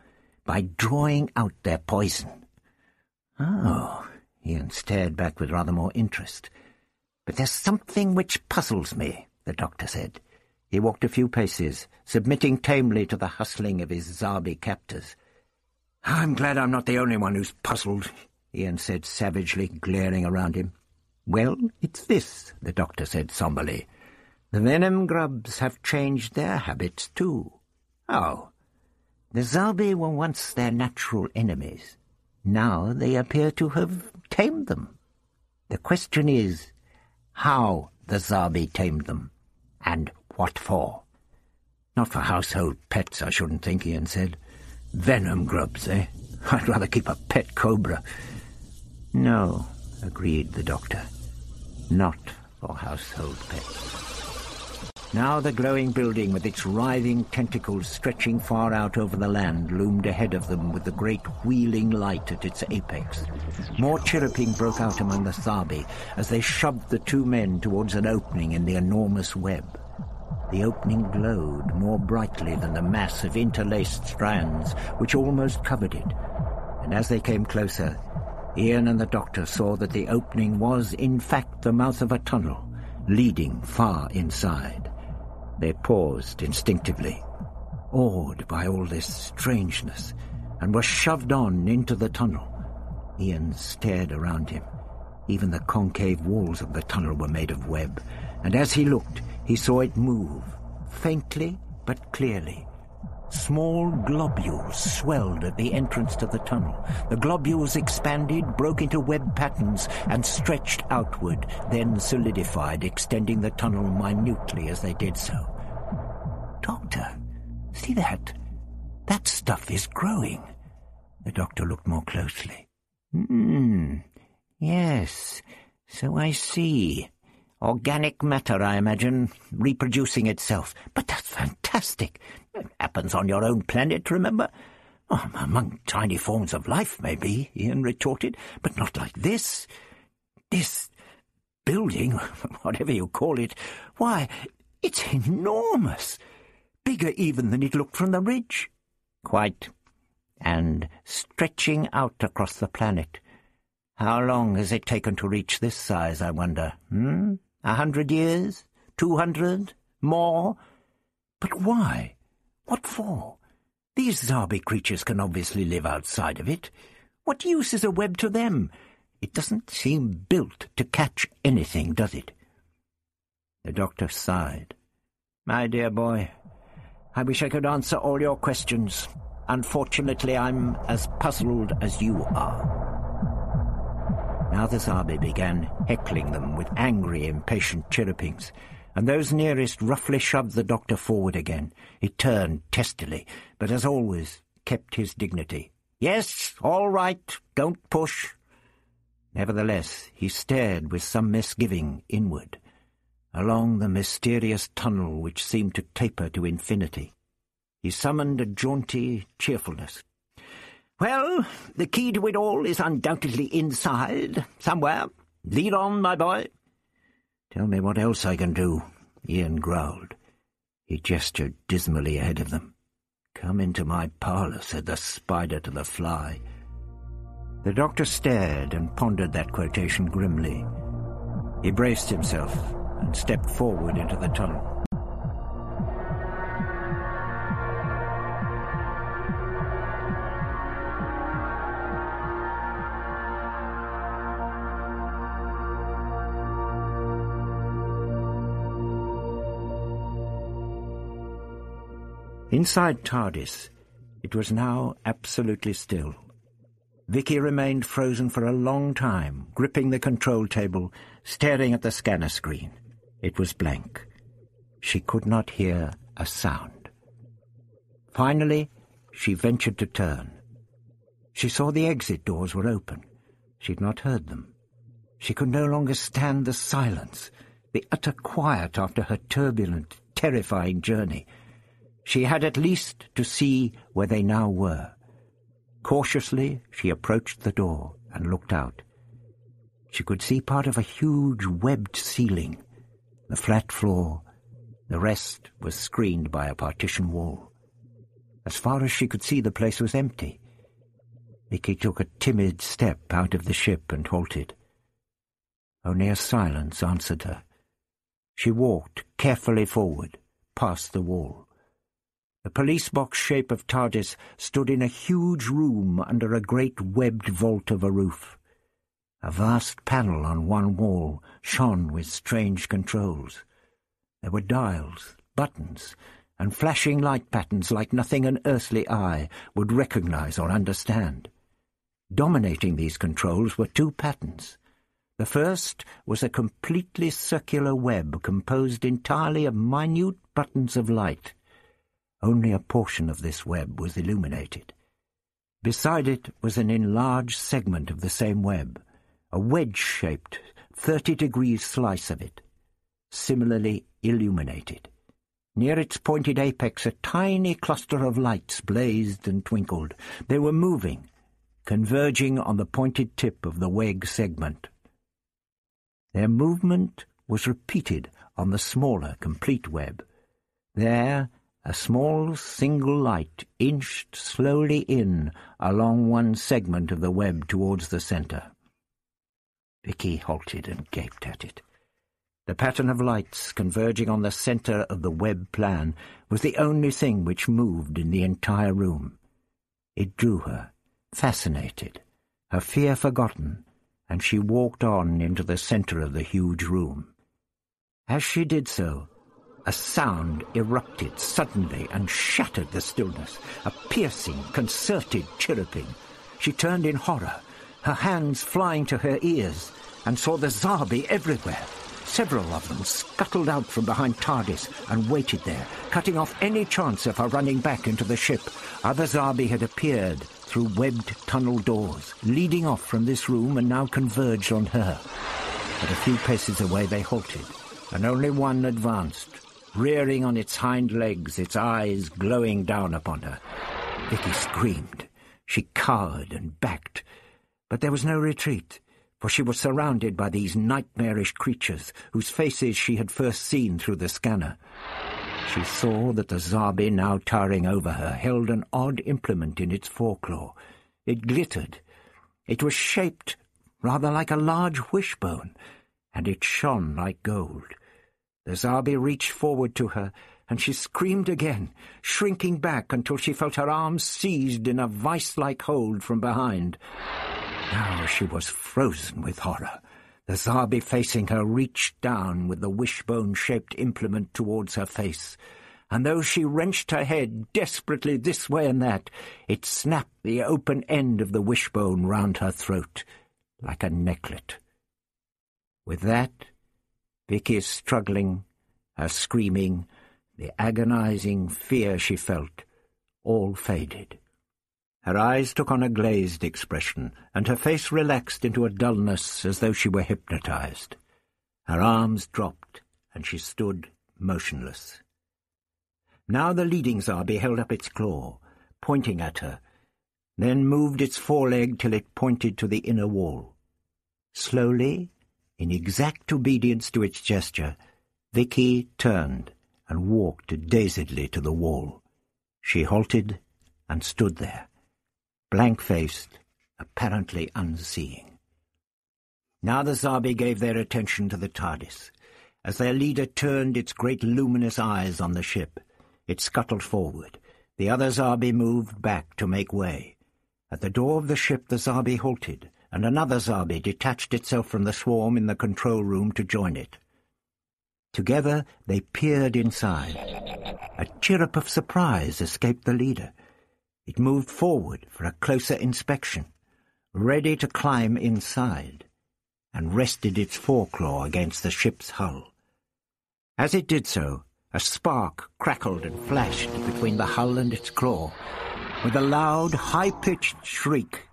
by drawing out their poison. Oh, Ian stared back with rather more interest. But there's something which puzzles me, the doctor said. He walked a few paces, submitting tamely to the hustling of his Zarbi captors. I'm glad I'm not the only one who's puzzled, Ian said savagely, glaring around him. Well, it's this, the doctor said somberly. The venom grubs have changed their habits too. How? The Zarbi were once their natural enemies. Now they appear to have tamed them. The question is, how the Zarbi tamed them, and what for? Not for household pets, I shouldn't think, Ian said. Venom grubs, eh? I'd rather keep a pet cobra. No, agreed the doctor. Not for household pets. Now the glowing building with its writhing tentacles stretching far out over the land loomed ahead of them with the great wheeling light at its apex. More chirruping broke out among the Zarbi as they shoved the two men towards an opening in the enormous web. The opening glowed more brightly than the mass of interlaced strands which almost covered it, and as they came closer, Ian and the doctor saw that the opening was in fact the mouth of a tunnel, leading far inside. They paused instinctively, awed by all this strangeness, and were shoved on into the tunnel. Ian stared around him. Even the concave walls of the tunnel were made of web, and as he looked, he saw it move, faintly but clearly, Small globules swelled at the entrance to the tunnel. The globules expanded, broke into web patterns, and stretched outward, then solidified, extending the tunnel minutely as they did so. Doctor, see that? That stuff is growing. The doctor looked more closely. Hmm, yes, so I see. Organic matter, I imagine, reproducing itself. But that's fantastic. It happens on your own planet, remember? Oh, among tiny forms of life, maybe, Ian retorted, but not like this. This building, whatever you call it, why, it's enormous. Bigger even than it looked from the ridge. Quite. And stretching out across the planet. How long has it taken to reach this size, I wonder? Hmm? A hundred years? Two hundred? More? But why? What for? These Zarbi creatures can obviously live outside of it. What use is a web to them? It doesn't seem built to catch anything, does it? The doctor sighed. My dear boy, I wish I could answer all your questions. Unfortunately, I'm as puzzled as you are. Now the Zarbi began heckling them with angry, impatient chirrupings, and those nearest roughly shoved the doctor forward again. He turned testily, but as always kept his dignity. Yes, all right, don't push. Nevertheless, he stared with some misgiving inward, along the mysterious tunnel which seemed to taper to infinity. He summoned a jaunty cheerfulness. Well, the key to it all is undoubtedly inside, somewhere. Lead on, my boy. Tell me what else I can do, Ian growled. He gestured dismally ahead of them. Come into my parlour, said the spider to the fly. The doctor stared and pondered that quotation grimly. He braced himself and stepped forward into the tunnel. Inside TARDIS, it was now absolutely still. Vicky remained frozen for a long time, gripping the control table, staring at the scanner screen. It was blank. She could not hear a sound. Finally, she ventured to turn. She saw the exit doors were open. She had not heard them. She could no longer stand the silence, the utter quiet after her turbulent, terrifying journey. She had at least to see where they now were. Cautiously, she approached the door and looked out. She could see part of a huge webbed ceiling, the flat floor. The rest was screened by a partition wall. As far as she could see, the place was empty. Vicky took a timid step out of the ship and halted. Only a silence answered her. She walked carefully forward, past the wall. The police box shape of TARDIS stood in a huge room under a great webbed vault of a roof. A vast panel on one wall shone with strange controls. There were dials, buttons, and flashing light patterns like nothing an earthly eye would recognize or understand. Dominating these controls were two patterns. The first was a completely circular web composed entirely of minute buttons of light. Only a portion of this web was illuminated. Beside it was an enlarged segment of the same web, a wedge-shaped, thirty degrees slice of it, similarly illuminated. Near its pointed apex a tiny cluster of lights blazed and twinkled. They were moving, converging on the pointed tip of the WEG segment. Their movement was repeated on the smaller, complete web. There, a small single light inched slowly in along one segment of the web towards the centre. Vicky halted and gaped at it. The pattern of lights converging on the centre of the web plan was the only thing which moved in the entire room. It drew her, fascinated, her fear forgotten, and she walked on into the centre of the huge room. As she did so, a sound erupted suddenly and shattered the stillness, a piercing, concerted chirruping. She turned in horror, her hands flying to her ears, and saw the Zarbi everywhere. Several of them scuttled out from behind TARDIS and waited there, cutting off any chance of her running back into the ship. Other Zarbi had appeared through webbed tunnel doors, leading off from this room and now converged on her. But a few paces away they halted, and only one advanced, rearing on its hind legs, its eyes glowing down upon her. Vicky screamed. She cowered and backed, but there was no retreat, for she was surrounded by these nightmarish creatures whose faces she had first seen through the scanner. She saw that the Zarbi now towering over her held an odd implement in its foreclaw. It glittered. It was shaped rather like a large wishbone, and it shone like gold. The Zarbi reached forward to her, and she screamed again, shrinking back until she felt her arms seized in a vice-like hold from behind. Now she was frozen with horror. The Zarbi facing her reached down with the wishbone-shaped implement towards her face, and though she wrenched her head desperately this way and that, it snapped the open end of the wishbone round her throat like a necklet. With that, Vicky's struggling, her screaming, the agonizing fear she felt, all faded. Her eyes took on a glazed expression, and her face relaxed into a dullness as though she were hypnotized. Her arms dropped, and she stood motionless. Now the leading Zarbi held up its claw, pointing at her, then moved its foreleg till it pointed to the inner wall. Slowly, in exact obedience to its gesture, Vicky turned and walked dazedly to the wall. She halted and stood there blank-faced, apparently unseeing. Now the Zarbi gave their attention to the TARDIS. As their leader turned its great luminous eyes on the ship, it scuttled forward. The other Zarbi moved back to make way. At the door of the ship the Zarbi halted, and another Zarbi detached itself from the swarm in the control room to join it. Together they peered inside. A chirrup of surprise escaped the leader. It moved forward for a closer inspection, ready to climb inside, and rested its foreclaw against the ship's hull. As it did so, a spark crackled and flashed between the hull and its claw. With a loud, high-pitched shriek,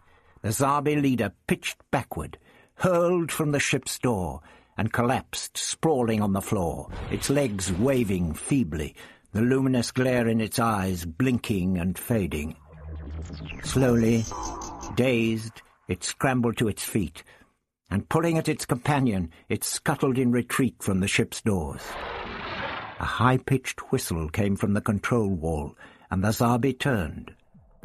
the Zarbi leader pitched backward, hurled from the ship's door, and collapsed, sprawling on the floor, its legs waving feebly, the luminous glare in its eyes blinking and fading. Slowly, dazed, it scrambled to its feet, and pulling at its companion, it scuttled in retreat from the ship's doors. A high-pitched whistle came from the control wall, and the Zarbi turned.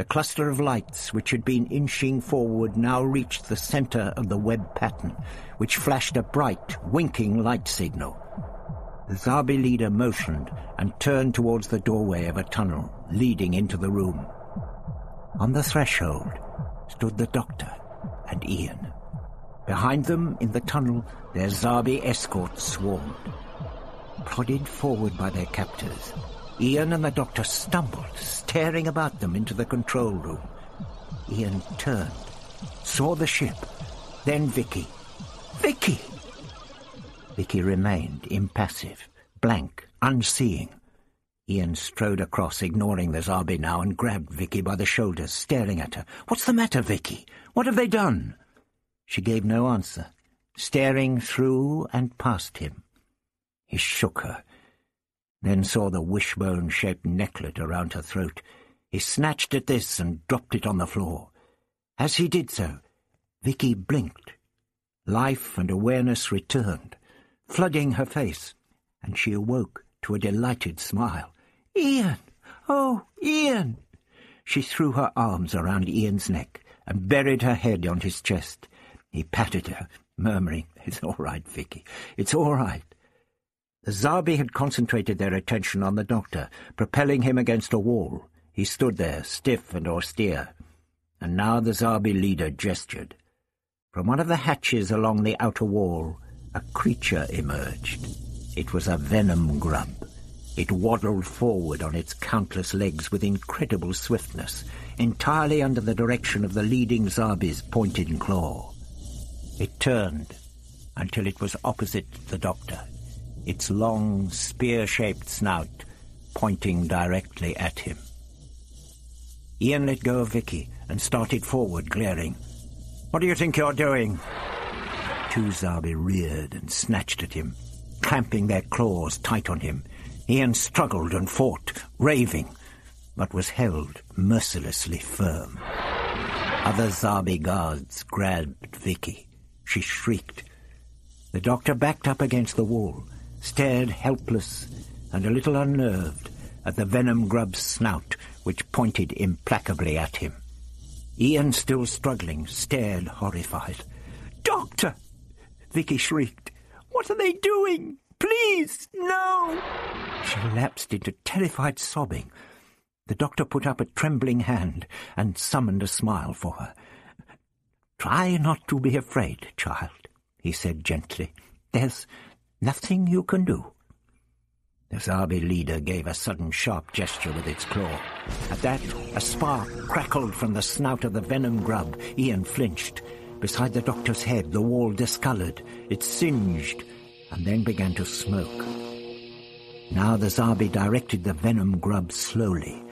The cluster of lights which had been inching forward now reached the center of the web pattern, which flashed a bright, winking light signal. The Zarbi leader motioned and turned towards the doorway of a tunnel leading into the room. On the threshold stood the doctor and Ian. Behind them, in the tunnel, their Zarbi escorts swarmed. Prodded forward by their captors, Ian and the doctor stumbled, staring about them into the control room. Ian turned, saw the ship, then Vicky. Vicky! Vicky remained impassive, blank, unseeing. Ian strode across, ignoring the Zarbi now, and grabbed Vicky by the shoulders, staring at her. What's the matter, Vicky? What have they done? She gave no answer, staring through and past him. He shook her, then saw the wishbone-shaped necklet around her throat. He snatched at this and dropped it on the floor. As he did so, Vicky blinked. Life and awareness returned, flooding her face, and she awoke to a delighted smile. Ian! Oh, Ian! She threw her arms around Ian's neck and buried her head on his chest. He patted her, murmuring, It's all right, Vicky. It's all right. The Zarbi had concentrated their attention on the doctor, propelling him against a wall. He stood there, stiff and austere. And now the Zarbi leader gestured. From one of the hatches along the outer wall, a creature emerged. It was a venom grub. It waddled forward on its countless legs with incredible swiftness, entirely under the direction of the leading Zarbi's pointed claw. It turned until it was opposite the doctor, its long, spear-shaped snout pointing directly at him. Ian let go of Vicky and started forward, glaring. What do you think you're doing? Two Zarbi reared and snatched at him, clamping their claws tight on him. Ian struggled and fought, raving, but was held mercilessly firm. Other Zarbi guards grabbed Vicky. She shrieked. The doctor backed up against the wall, stared helpless and a little unnerved at the venom grub's snout, which pointed implacably at him. Ian, still struggling, stared horrified. Doctor! Vicky shrieked. What are they doing? Please, no! She lapsed into terrified sobbing. The doctor put up a trembling hand and summoned a smile for her. Try not to be afraid, child, he said gently. There's nothing you can do. The Zarbi leader gave a sudden sharp gesture with its claw. At that, a spark crackled from the snout of the venom grub. Ian flinched. Beside the doctor's head, the wall discolored. It singed and then began to smoke. Now the Zarbi directed the venom grub slowly.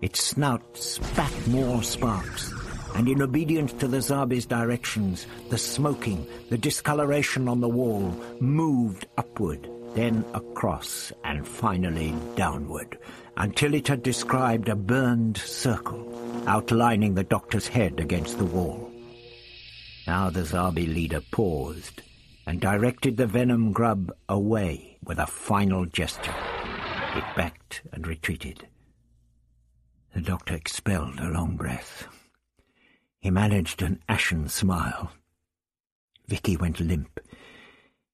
Its snout spat more sparks, and in obedience to the Zarbi's directions, the smoking, the discoloration on the wall moved upward, then across, and finally downward, until it had described a burned circle, outlining the doctor's head against the wall. Now the Zarbi leader paused and directed the venom grub away with a final gesture. It backed and retreated. The doctor expelled a long breath. He managed an ashen smile. Vicky went limp.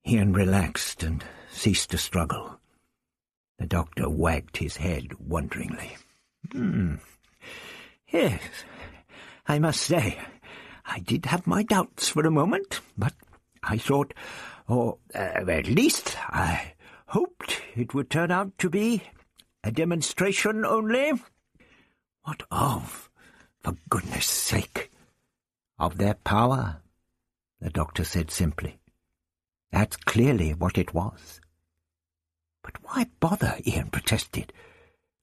Ian relaxed and ceased to struggle. The doctor wagged his head wonderingly. Hmm. Yes, I must say, I did have my doubts for a moment, but I thought, or uh, at least I hoped it would turn out to be a demonstration only. What of, for goodness sake? Of their power, the doctor said simply. That's clearly what it was. But why bother, Ian protested.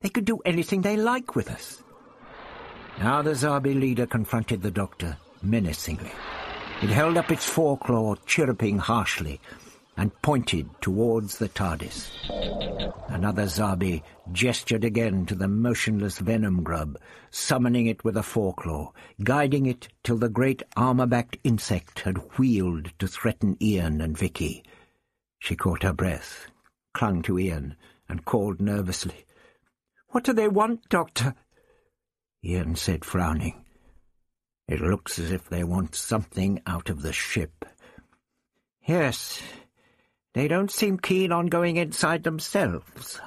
They could do anything they like with us. Now the Zarbi leader confronted the doctor menacingly. It held up its foreclaw, chirruping harshly, and pointed towards the TARDIS. Another Zarbi gestured again to the motionless venom grub, summoning it with a foreclaw, guiding it till the great armor-backed insect had wheeled to threaten Ian and Vicky. She caught her breath, clung to Ian, and called nervously. "'What do they want, Doctor?' Ian said, frowning. "'It looks as if they want something out of the ship.' "'Yes, they don't seem keen on going inside themselves.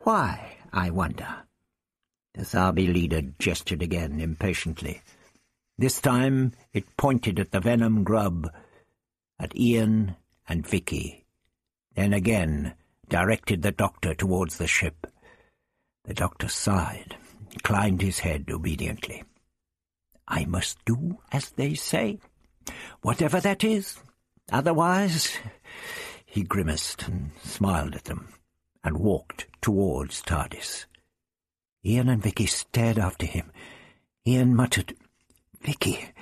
Why, I wonder? The Zarbi leader gestured again impatiently. This time it pointed at the venom grub, at Ian and Vicky. Then again directed the doctor towards the ship. The doctor sighed, inclined his head obediently. I must do as they say, whatever that is. Otherwise, he grimaced and smiled at them, and walked towards TARDIS. Ian and Vicky stared after him. Ian muttered, Vicky,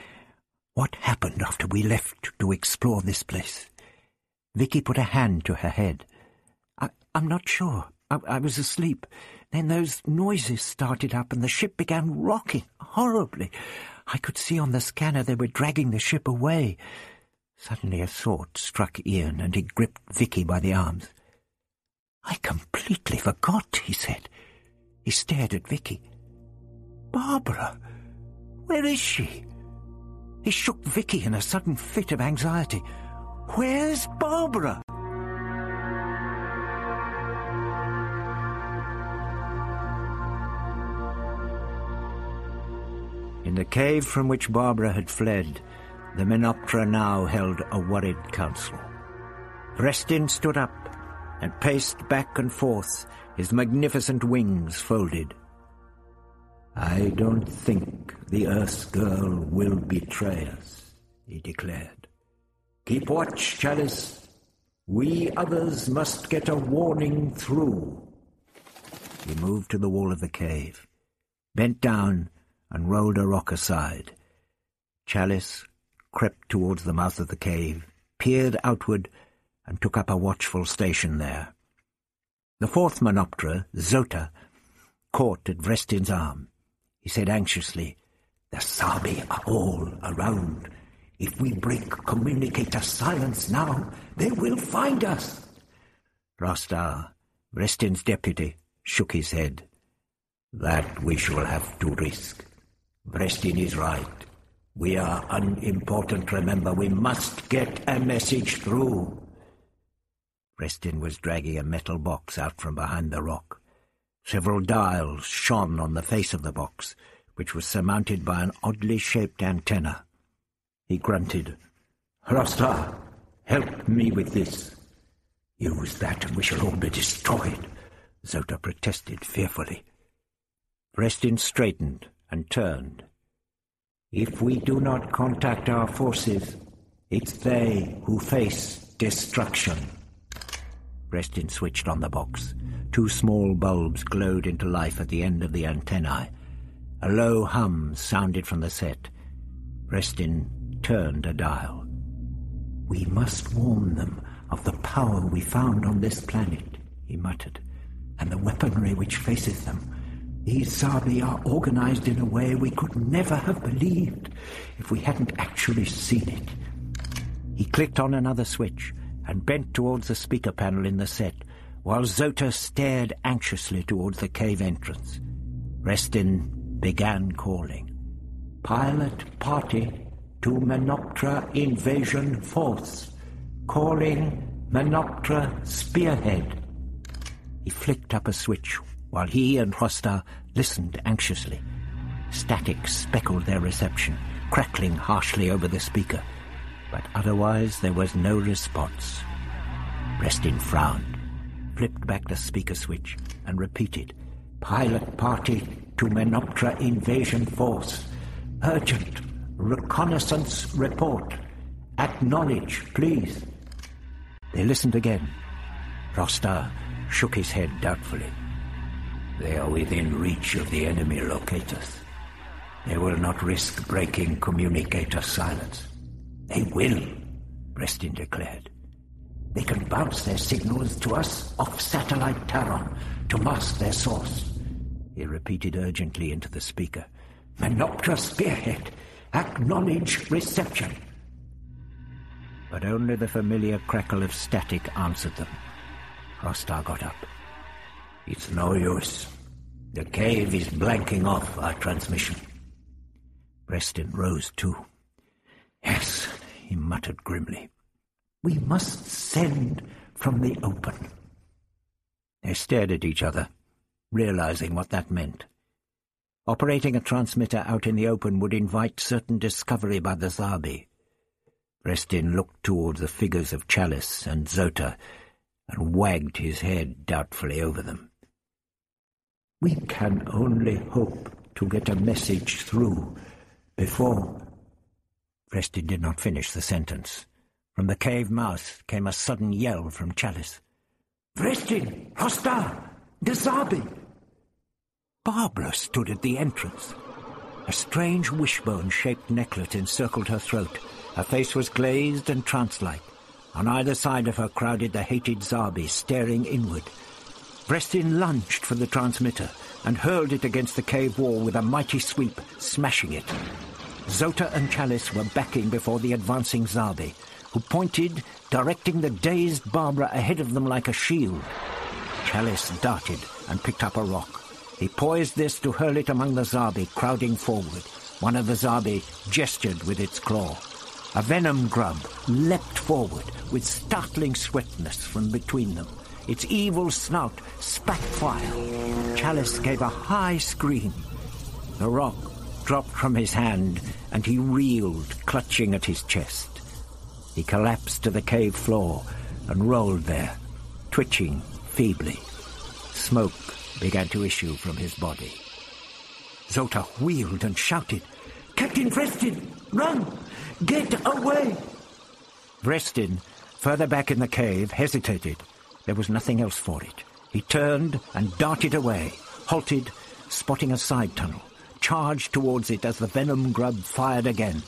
what happened after we left to explore this place? Vicky put a hand to her head. I, am not sure. I, I was asleep. Then those noises started up and the ship began rocking horribly. I could see on the scanner they were dragging the ship away. Suddenly a thought struck Ian, and he gripped Vicky by the arms. I completely forgot, he said. He stared at Vicky. Barbara! Where is she? He shook Vicky in a sudden fit of anxiety. Where's Barbara? In the cave from which Barbara had fled, the Menoptera now held a worried council. Vrestin stood up and paced back and forth, his magnificent wings folded. I don't think the Earth Girl will betray us, he declared. Keep watch, Chalice. We others must get a warning through. He moved to the wall of the cave, bent down, and rolled a rock aside. Chalice crept towards the mouth of the cave, peered outward, and took up a watchful station there. The fourth Menoptera, Zota, caught at Vrestin's arm. He said anxiously, The Zarbi are all around. If we break communicator silence now, they will find us. Hrostar, Vrestin's deputy, shook his head. That we shall have to risk. Vrestin is right. We are unimportant, remember. We must get a message through. Vrestin was dragging a metal box out from behind the rock. Several dials shone on the face of the box, which was surmounted by an oddly shaped antenna. He grunted. Hrostar, help me with this. Use that and we shall all be destroyed, Zota protested fearfully. Vrestin straightened and turned. If we do not contact our forces, it's they who face destruction. Vrestin switched on the box. Two small bulbs glowed into life at the end of the antennae. A low hum sounded from the set. Vrestin turned a dial. We must warn them of the power we found on this planet, he muttered, and the weaponry which faces them. These Zarbi are organized in a way we could never have believed if we hadn't actually seen it. He clicked on another switch and bent towards the speaker panel in the set, while Zota stared anxiously towards the cave entrance. Vrestin began calling. Pilot party to Menoptera Invasion Force. Calling Menoptera Spearhead. He flicked up a switch while he and Hrostar listened anxiously. Static speckled their reception, crackling harshly over the speaker, but otherwise there was no response. Vrestin frowned. flipped back the speaker switch and repeated, Pilot party to Menoptera invasion force. Urgent reconnaissance report. Acknowledge, please. They listened again. Hrostar shook his head doubtfully. They are within reach of the enemy locators. They will not risk breaking communicator silence. They will, Vrestin declared. They can bounce their signals to us off satellite Taron to mask their source. He repeated urgently into the speaker. Menoptera spearhead, acknowledge reception. But only the familiar crackle of static answered them. Hrostar got up. It's no use. The cave is blanking off our transmission. Vrestin rose too. Yes, he muttered grimly. We must send from the open. They stared at each other, realizing what that meant. Operating a transmitter out in the open would invite certain discovery by the Zarbi. Vrestin looked toward the figures of Chalice and Zota and wagged his head doubtfully over them. We can only hope to get a message through before... Vrestin did not finish the sentence. From the cave mouth came a sudden yell from Chalice. Vrestin! Hrostar! Desabi! Barbara stood at the entrance. A strange wishbone-shaped necklet encircled her throat. Her face was glazed and trance-like. On either side of her crowded the hated Zarbi, staring inward. Vrestin lunged for the transmitter and hurled it against the cave wall with a mighty sweep, smashing it. Zota and Chalice were backing before the advancing Zarbi, who pointed, directing the dazed Barbara ahead of them like a shield. Chalice darted and picked up a rock. He poised this to hurl it among the Zarbi, crowding forward. One of the Zarbi gestured with its claw. A venom grub leapt forward with startling swiftness from between them. Its evil snout spat fire. Chalice gave a high scream. The rock dropped from his hand, and he reeled, clutching at his chest. He collapsed to the cave floor and rolled there, twitching feebly. Smoke began to issue from his body. Zota wheeled and shouted, Captain Vrestin, run! Get away! Vrestin, further back in the cave, hesitated. There was nothing else for it. He turned and darted away, halted, spotting a side tunnel, charged towards it as the venom grub fired again.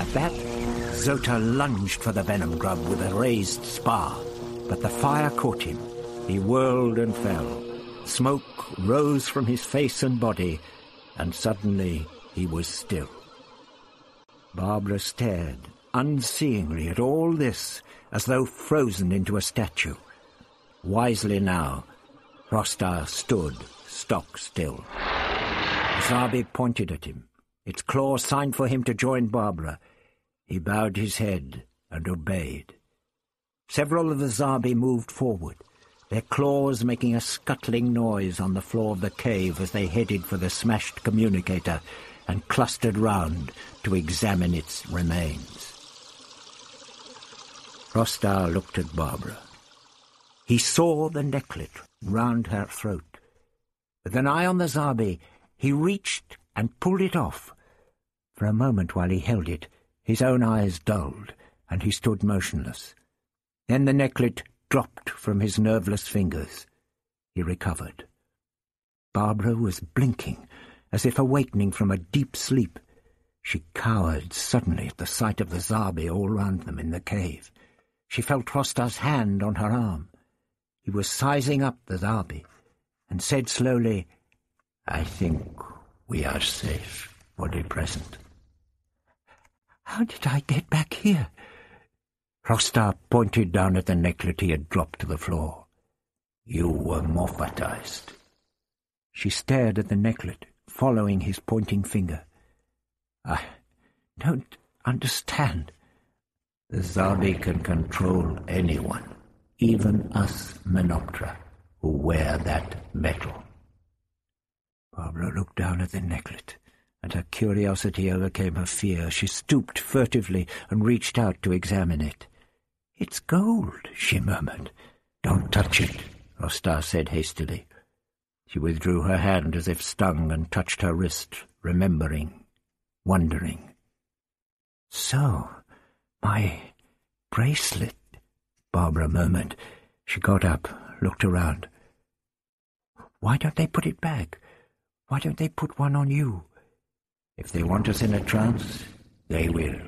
At that, Zota lunged for the venom grub with a raised spar, but the fire caught him. He whirled and fell. Smoke rose from his face and body, and suddenly he was still. Barbara stared unseeingly at all this, as though frozen into a statue. Wisely now, Hrostar stood stock still. Zarbi pointed at him. Its claw signed for him to join Barbara. He bowed his head and obeyed. Several of the Zarbi moved forward, their claws making a scuttling noise on the floor of the cave as they headed for the smashed communicator and clustered round to examine its remains. Hrostar looked at Barbara. He saw the necklet round her throat. With an eye on the Zarbi, he reached and pulled it off. For a moment while he held it, his own eyes dulled, and he stood motionless. Then the necklet dropped from his nerveless fingers. He recovered. Barbara was blinking, as if awakening from a deep sleep. She cowered suddenly at the sight of the Zarbi all round them in the cave. She felt Hrostar's hand on her arm. He was sizing up the Zarbi, and said slowly, I think we are safe for the present. How did I get back here? Hrostar pointed down at the necklet he had dropped to the floor. You were morphatized. She stared at the necklet, following his pointing finger. I don't understand. The Zarbi can control anyone even us Menoptera, who wear that metal. Barbara looked down at the necklet, and her curiosity overcame her fear. She stooped furtively and reached out to examine it. It's gold, she murmured. Don't touch it, Hrostar said hastily. She withdrew her hand as if stung and touched her wrist, remembering, wondering. So, my bracelet, Barbara murmured. She got up, looked around. Why don't they put it back? Why don't they put one on you? If they want us in a trance, they will.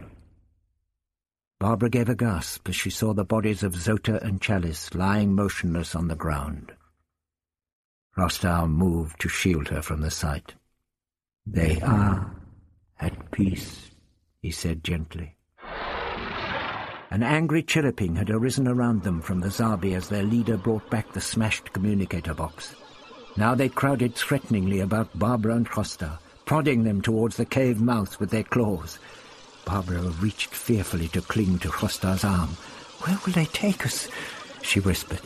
Barbara gave a gasp as she saw the bodies of Zota and Chalice lying motionless on the ground. Hrostar moved to shield her from the sight. They are at peace, he said gently. An angry chirruping had arisen around them from the Zarbi as their leader brought back the smashed communicator box. Now they crowded threateningly about Barbara and Hrostar, prodding them towards the cave mouth with their claws. Barbara reached fearfully to cling to Hrostar's arm. Where will they take us? she whispered.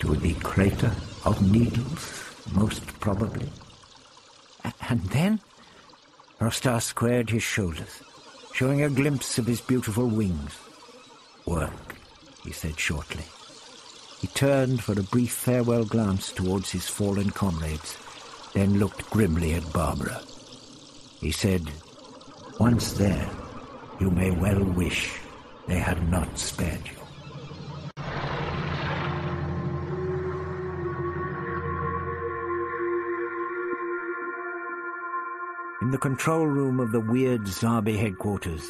To the crater of needles, most probably. And then? Hrostar squared his shoulders, showing a glimpse of his beautiful wings. Work, he said shortly. He turned for a brief farewell glance towards his fallen comrades, then looked grimly at Barbara. He said, Once there, you may well wish they had not spared you. In the control room of the weird Zarbi headquarters,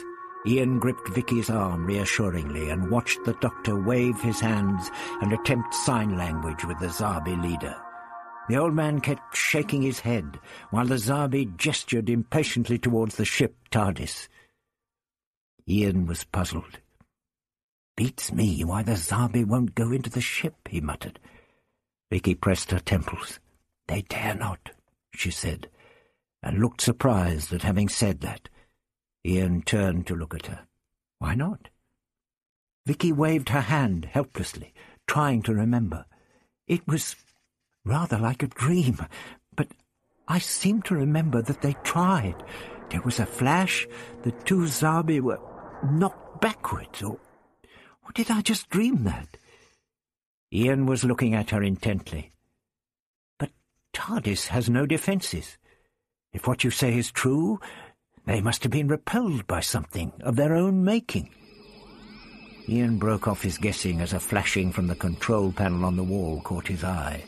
Ian gripped Vicky's arm reassuringly and watched the doctor wave his hands and attempt sign language with the Zarbi leader. The old man kept shaking his head, while the Zarbi gestured impatiently towards the ship TARDIS. Ian was puzzled. Beats me why the Zarbi won't go into the ship, he muttered. Vicky pressed her temples. They dare not, she said, and looked surprised at having said that. Ian turned to look at her. Why not? Vicky waved her hand helplessly, trying to remember. It was rather like a dream, but I seem to remember that they tried. There was a flash, the two Zarbi were knocked backwards, or, or did I just dream that? Ian was looking at her intently. But TARDIS has no defences. If what you say is true, they must have been repelled by something of their own making. Ian broke off his guessing as a flashing from the control panel on the wall caught his eye.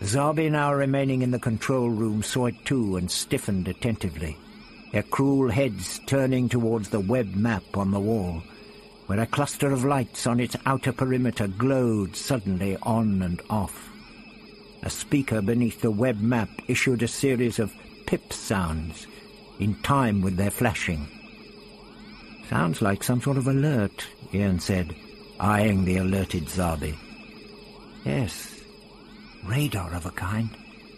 Zarbi, now remaining in the control room, saw it too and stiffened attentively, their cruel heads turning towards the web map on the wall, where a cluster of lights on its outer perimeter glowed suddenly on and off. A speaker beneath the web map issued a series of pip sounds, in time with their flashing. Sounds like some sort of alert, Ian said, eyeing the alerted Zarbi. Yes, radar of a kind.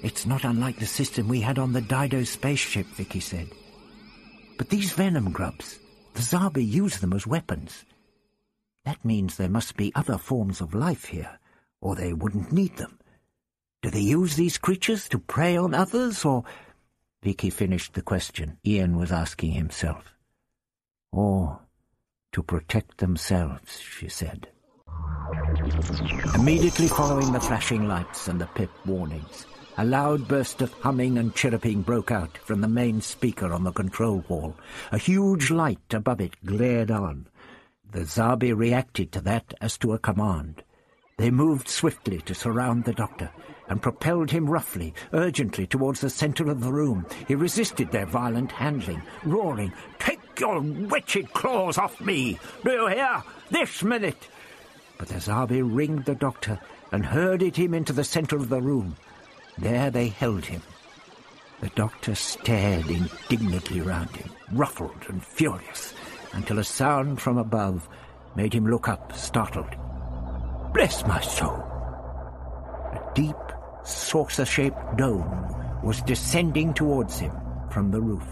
It's not unlike the system we had on the Dido spaceship, Vicky said. But these venom grubs, the Zarbi use them as weapons. That means there must be other forms of life here, or they wouldn't need them. Do they use these creatures to prey on others, or Vicky finished the question Ian was asking himself. Or to protect themselves, she said. Immediately following the flashing lights and the pip warnings, a loud burst of humming and chirruping broke out from the main speaker on the control wall. A huge light above it glared on. The Zarbi reacted to that as to a command. They moved swiftly to surround the doctor, and propelled him roughly, urgently towards the centre of the room. He resisted their violent handling, roaring, Take your wretched claws off me! Do you hear? This minute! But the Zarbi ringed the doctor and herded him into the centre of the room. There they held him. The doctor stared indignantly round him, ruffled and furious, until a sound from above made him look up, startled. Bless my soul! A deep saucer-shaped dome was descending towards him from the roof.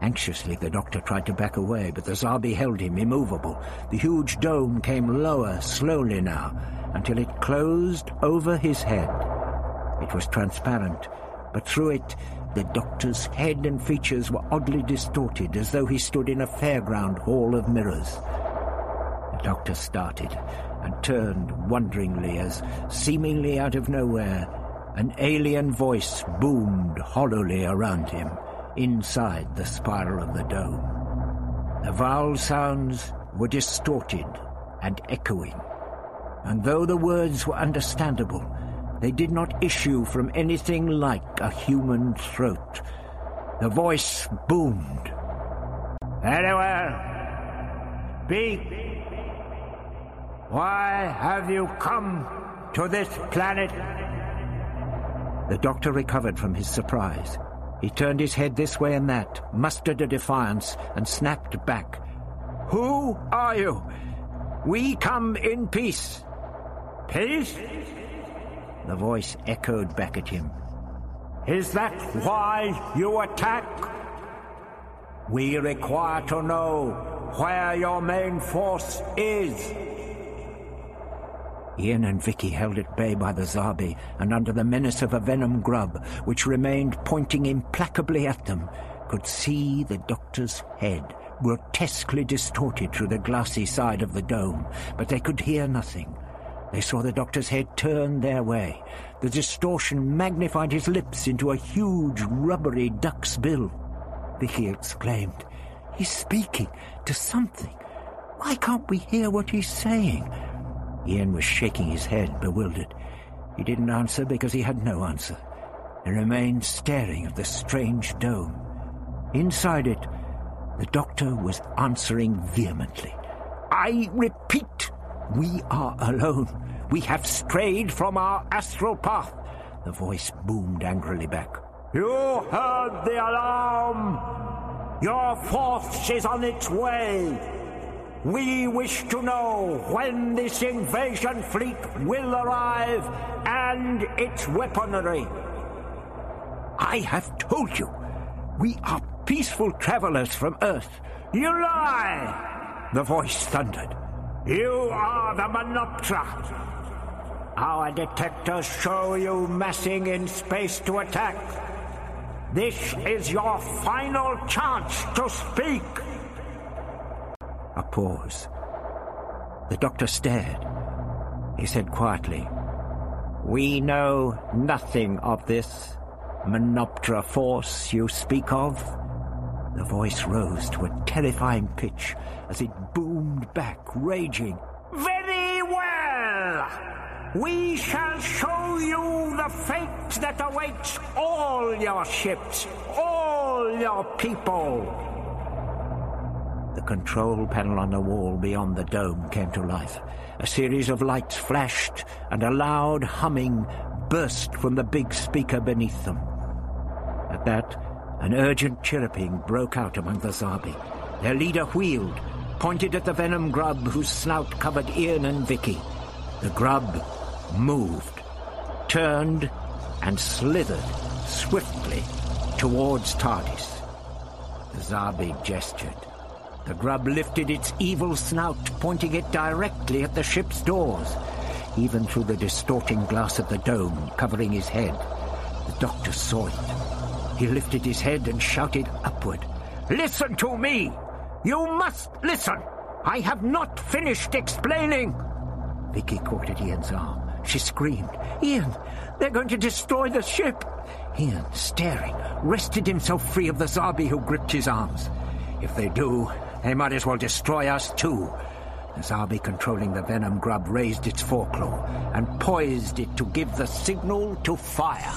Anxiously, the doctor tried to back away, but the Zarbi held him immovable. The huge dome came lower, slowly now, until it closed over his head. It was transparent, but through it the doctor's head and features were oddly distorted, as though he stood in a fairground hall of mirrors. The doctor started and turned wonderingly as, seemingly out of nowhere, an alien voice boomed hollowly around him, inside the spiral of the dome. The vowel sounds were distorted and echoing, and though the words were understandable, they did not issue from anything like a human throat. The voice boomed. Very well. Speak. Why have you come to this planet? The doctor recovered from his surprise. He turned his head this way and that, mustered a defiance, and snapped back. Who are you? We come in peace. Peace? The voice echoed back at him. Is that why you attack? We require to know where your main force is. Ian and Vicky held at bay by the Zarbi and under the menace of a venom grub, which remained pointing implacably at them, could see the doctor's head grotesquely distorted through the glassy side of the dome, but they could hear nothing. They saw the doctor's head turn their way. The distortion magnified his lips into a huge, rubbery duck's bill. Vicky exclaimed, He's speaking to something. Why can't we hear what he's saying? Ian was shaking his head, bewildered. He didn't answer because he had no answer. He remained staring at the strange dome. Inside it, the doctor was answering vehemently. I repeat, we are alone. We have strayed from our astral path. The voice boomed angrily back. You heard the alarm. Your force is on its way. We wish to know when this invasion fleet will arrive and its weaponry. I have told you, we are peaceful travelers from Earth. You lie! The voice thundered. You are the Menoptera. Our detectors show you massing in space to attack. This is your final chance to speak. A pause. The doctor stared. He said quietly, We know nothing of this Menoptera force you speak of. The voice rose to a terrifying pitch as it boomed back, raging. Very well! We shall show you the fate that awaits all your ships, all your people. The control panel on the wall beyond the dome came to life. A series of lights flashed, and a loud humming burst from the big speaker beneath them. At that, an urgent chirruping broke out among the Zarbi. Their leader wheeled, pointed at the venom grub whose snout covered Ian and Vicky. The grub moved, turned, and slithered swiftly towards TARDIS. The Zarbi gestured. The grub lifted its evil snout, pointing it directly at the ship's doors, even through the distorting glass of the dome covering his head. The doctor saw it. He lifted his head and shouted upward. Listen to me! You must listen! I have not finished explaining! Vicky caught at Ian's arm. She screamed, Ian, they're going to destroy the ship! Ian, staring, wrested himself free of the Zarbi who gripped his arms. If they do, they might as well destroy us too. The Zarbi controlling the venom grub raised its foreclaw and poised it to give the signal to fire.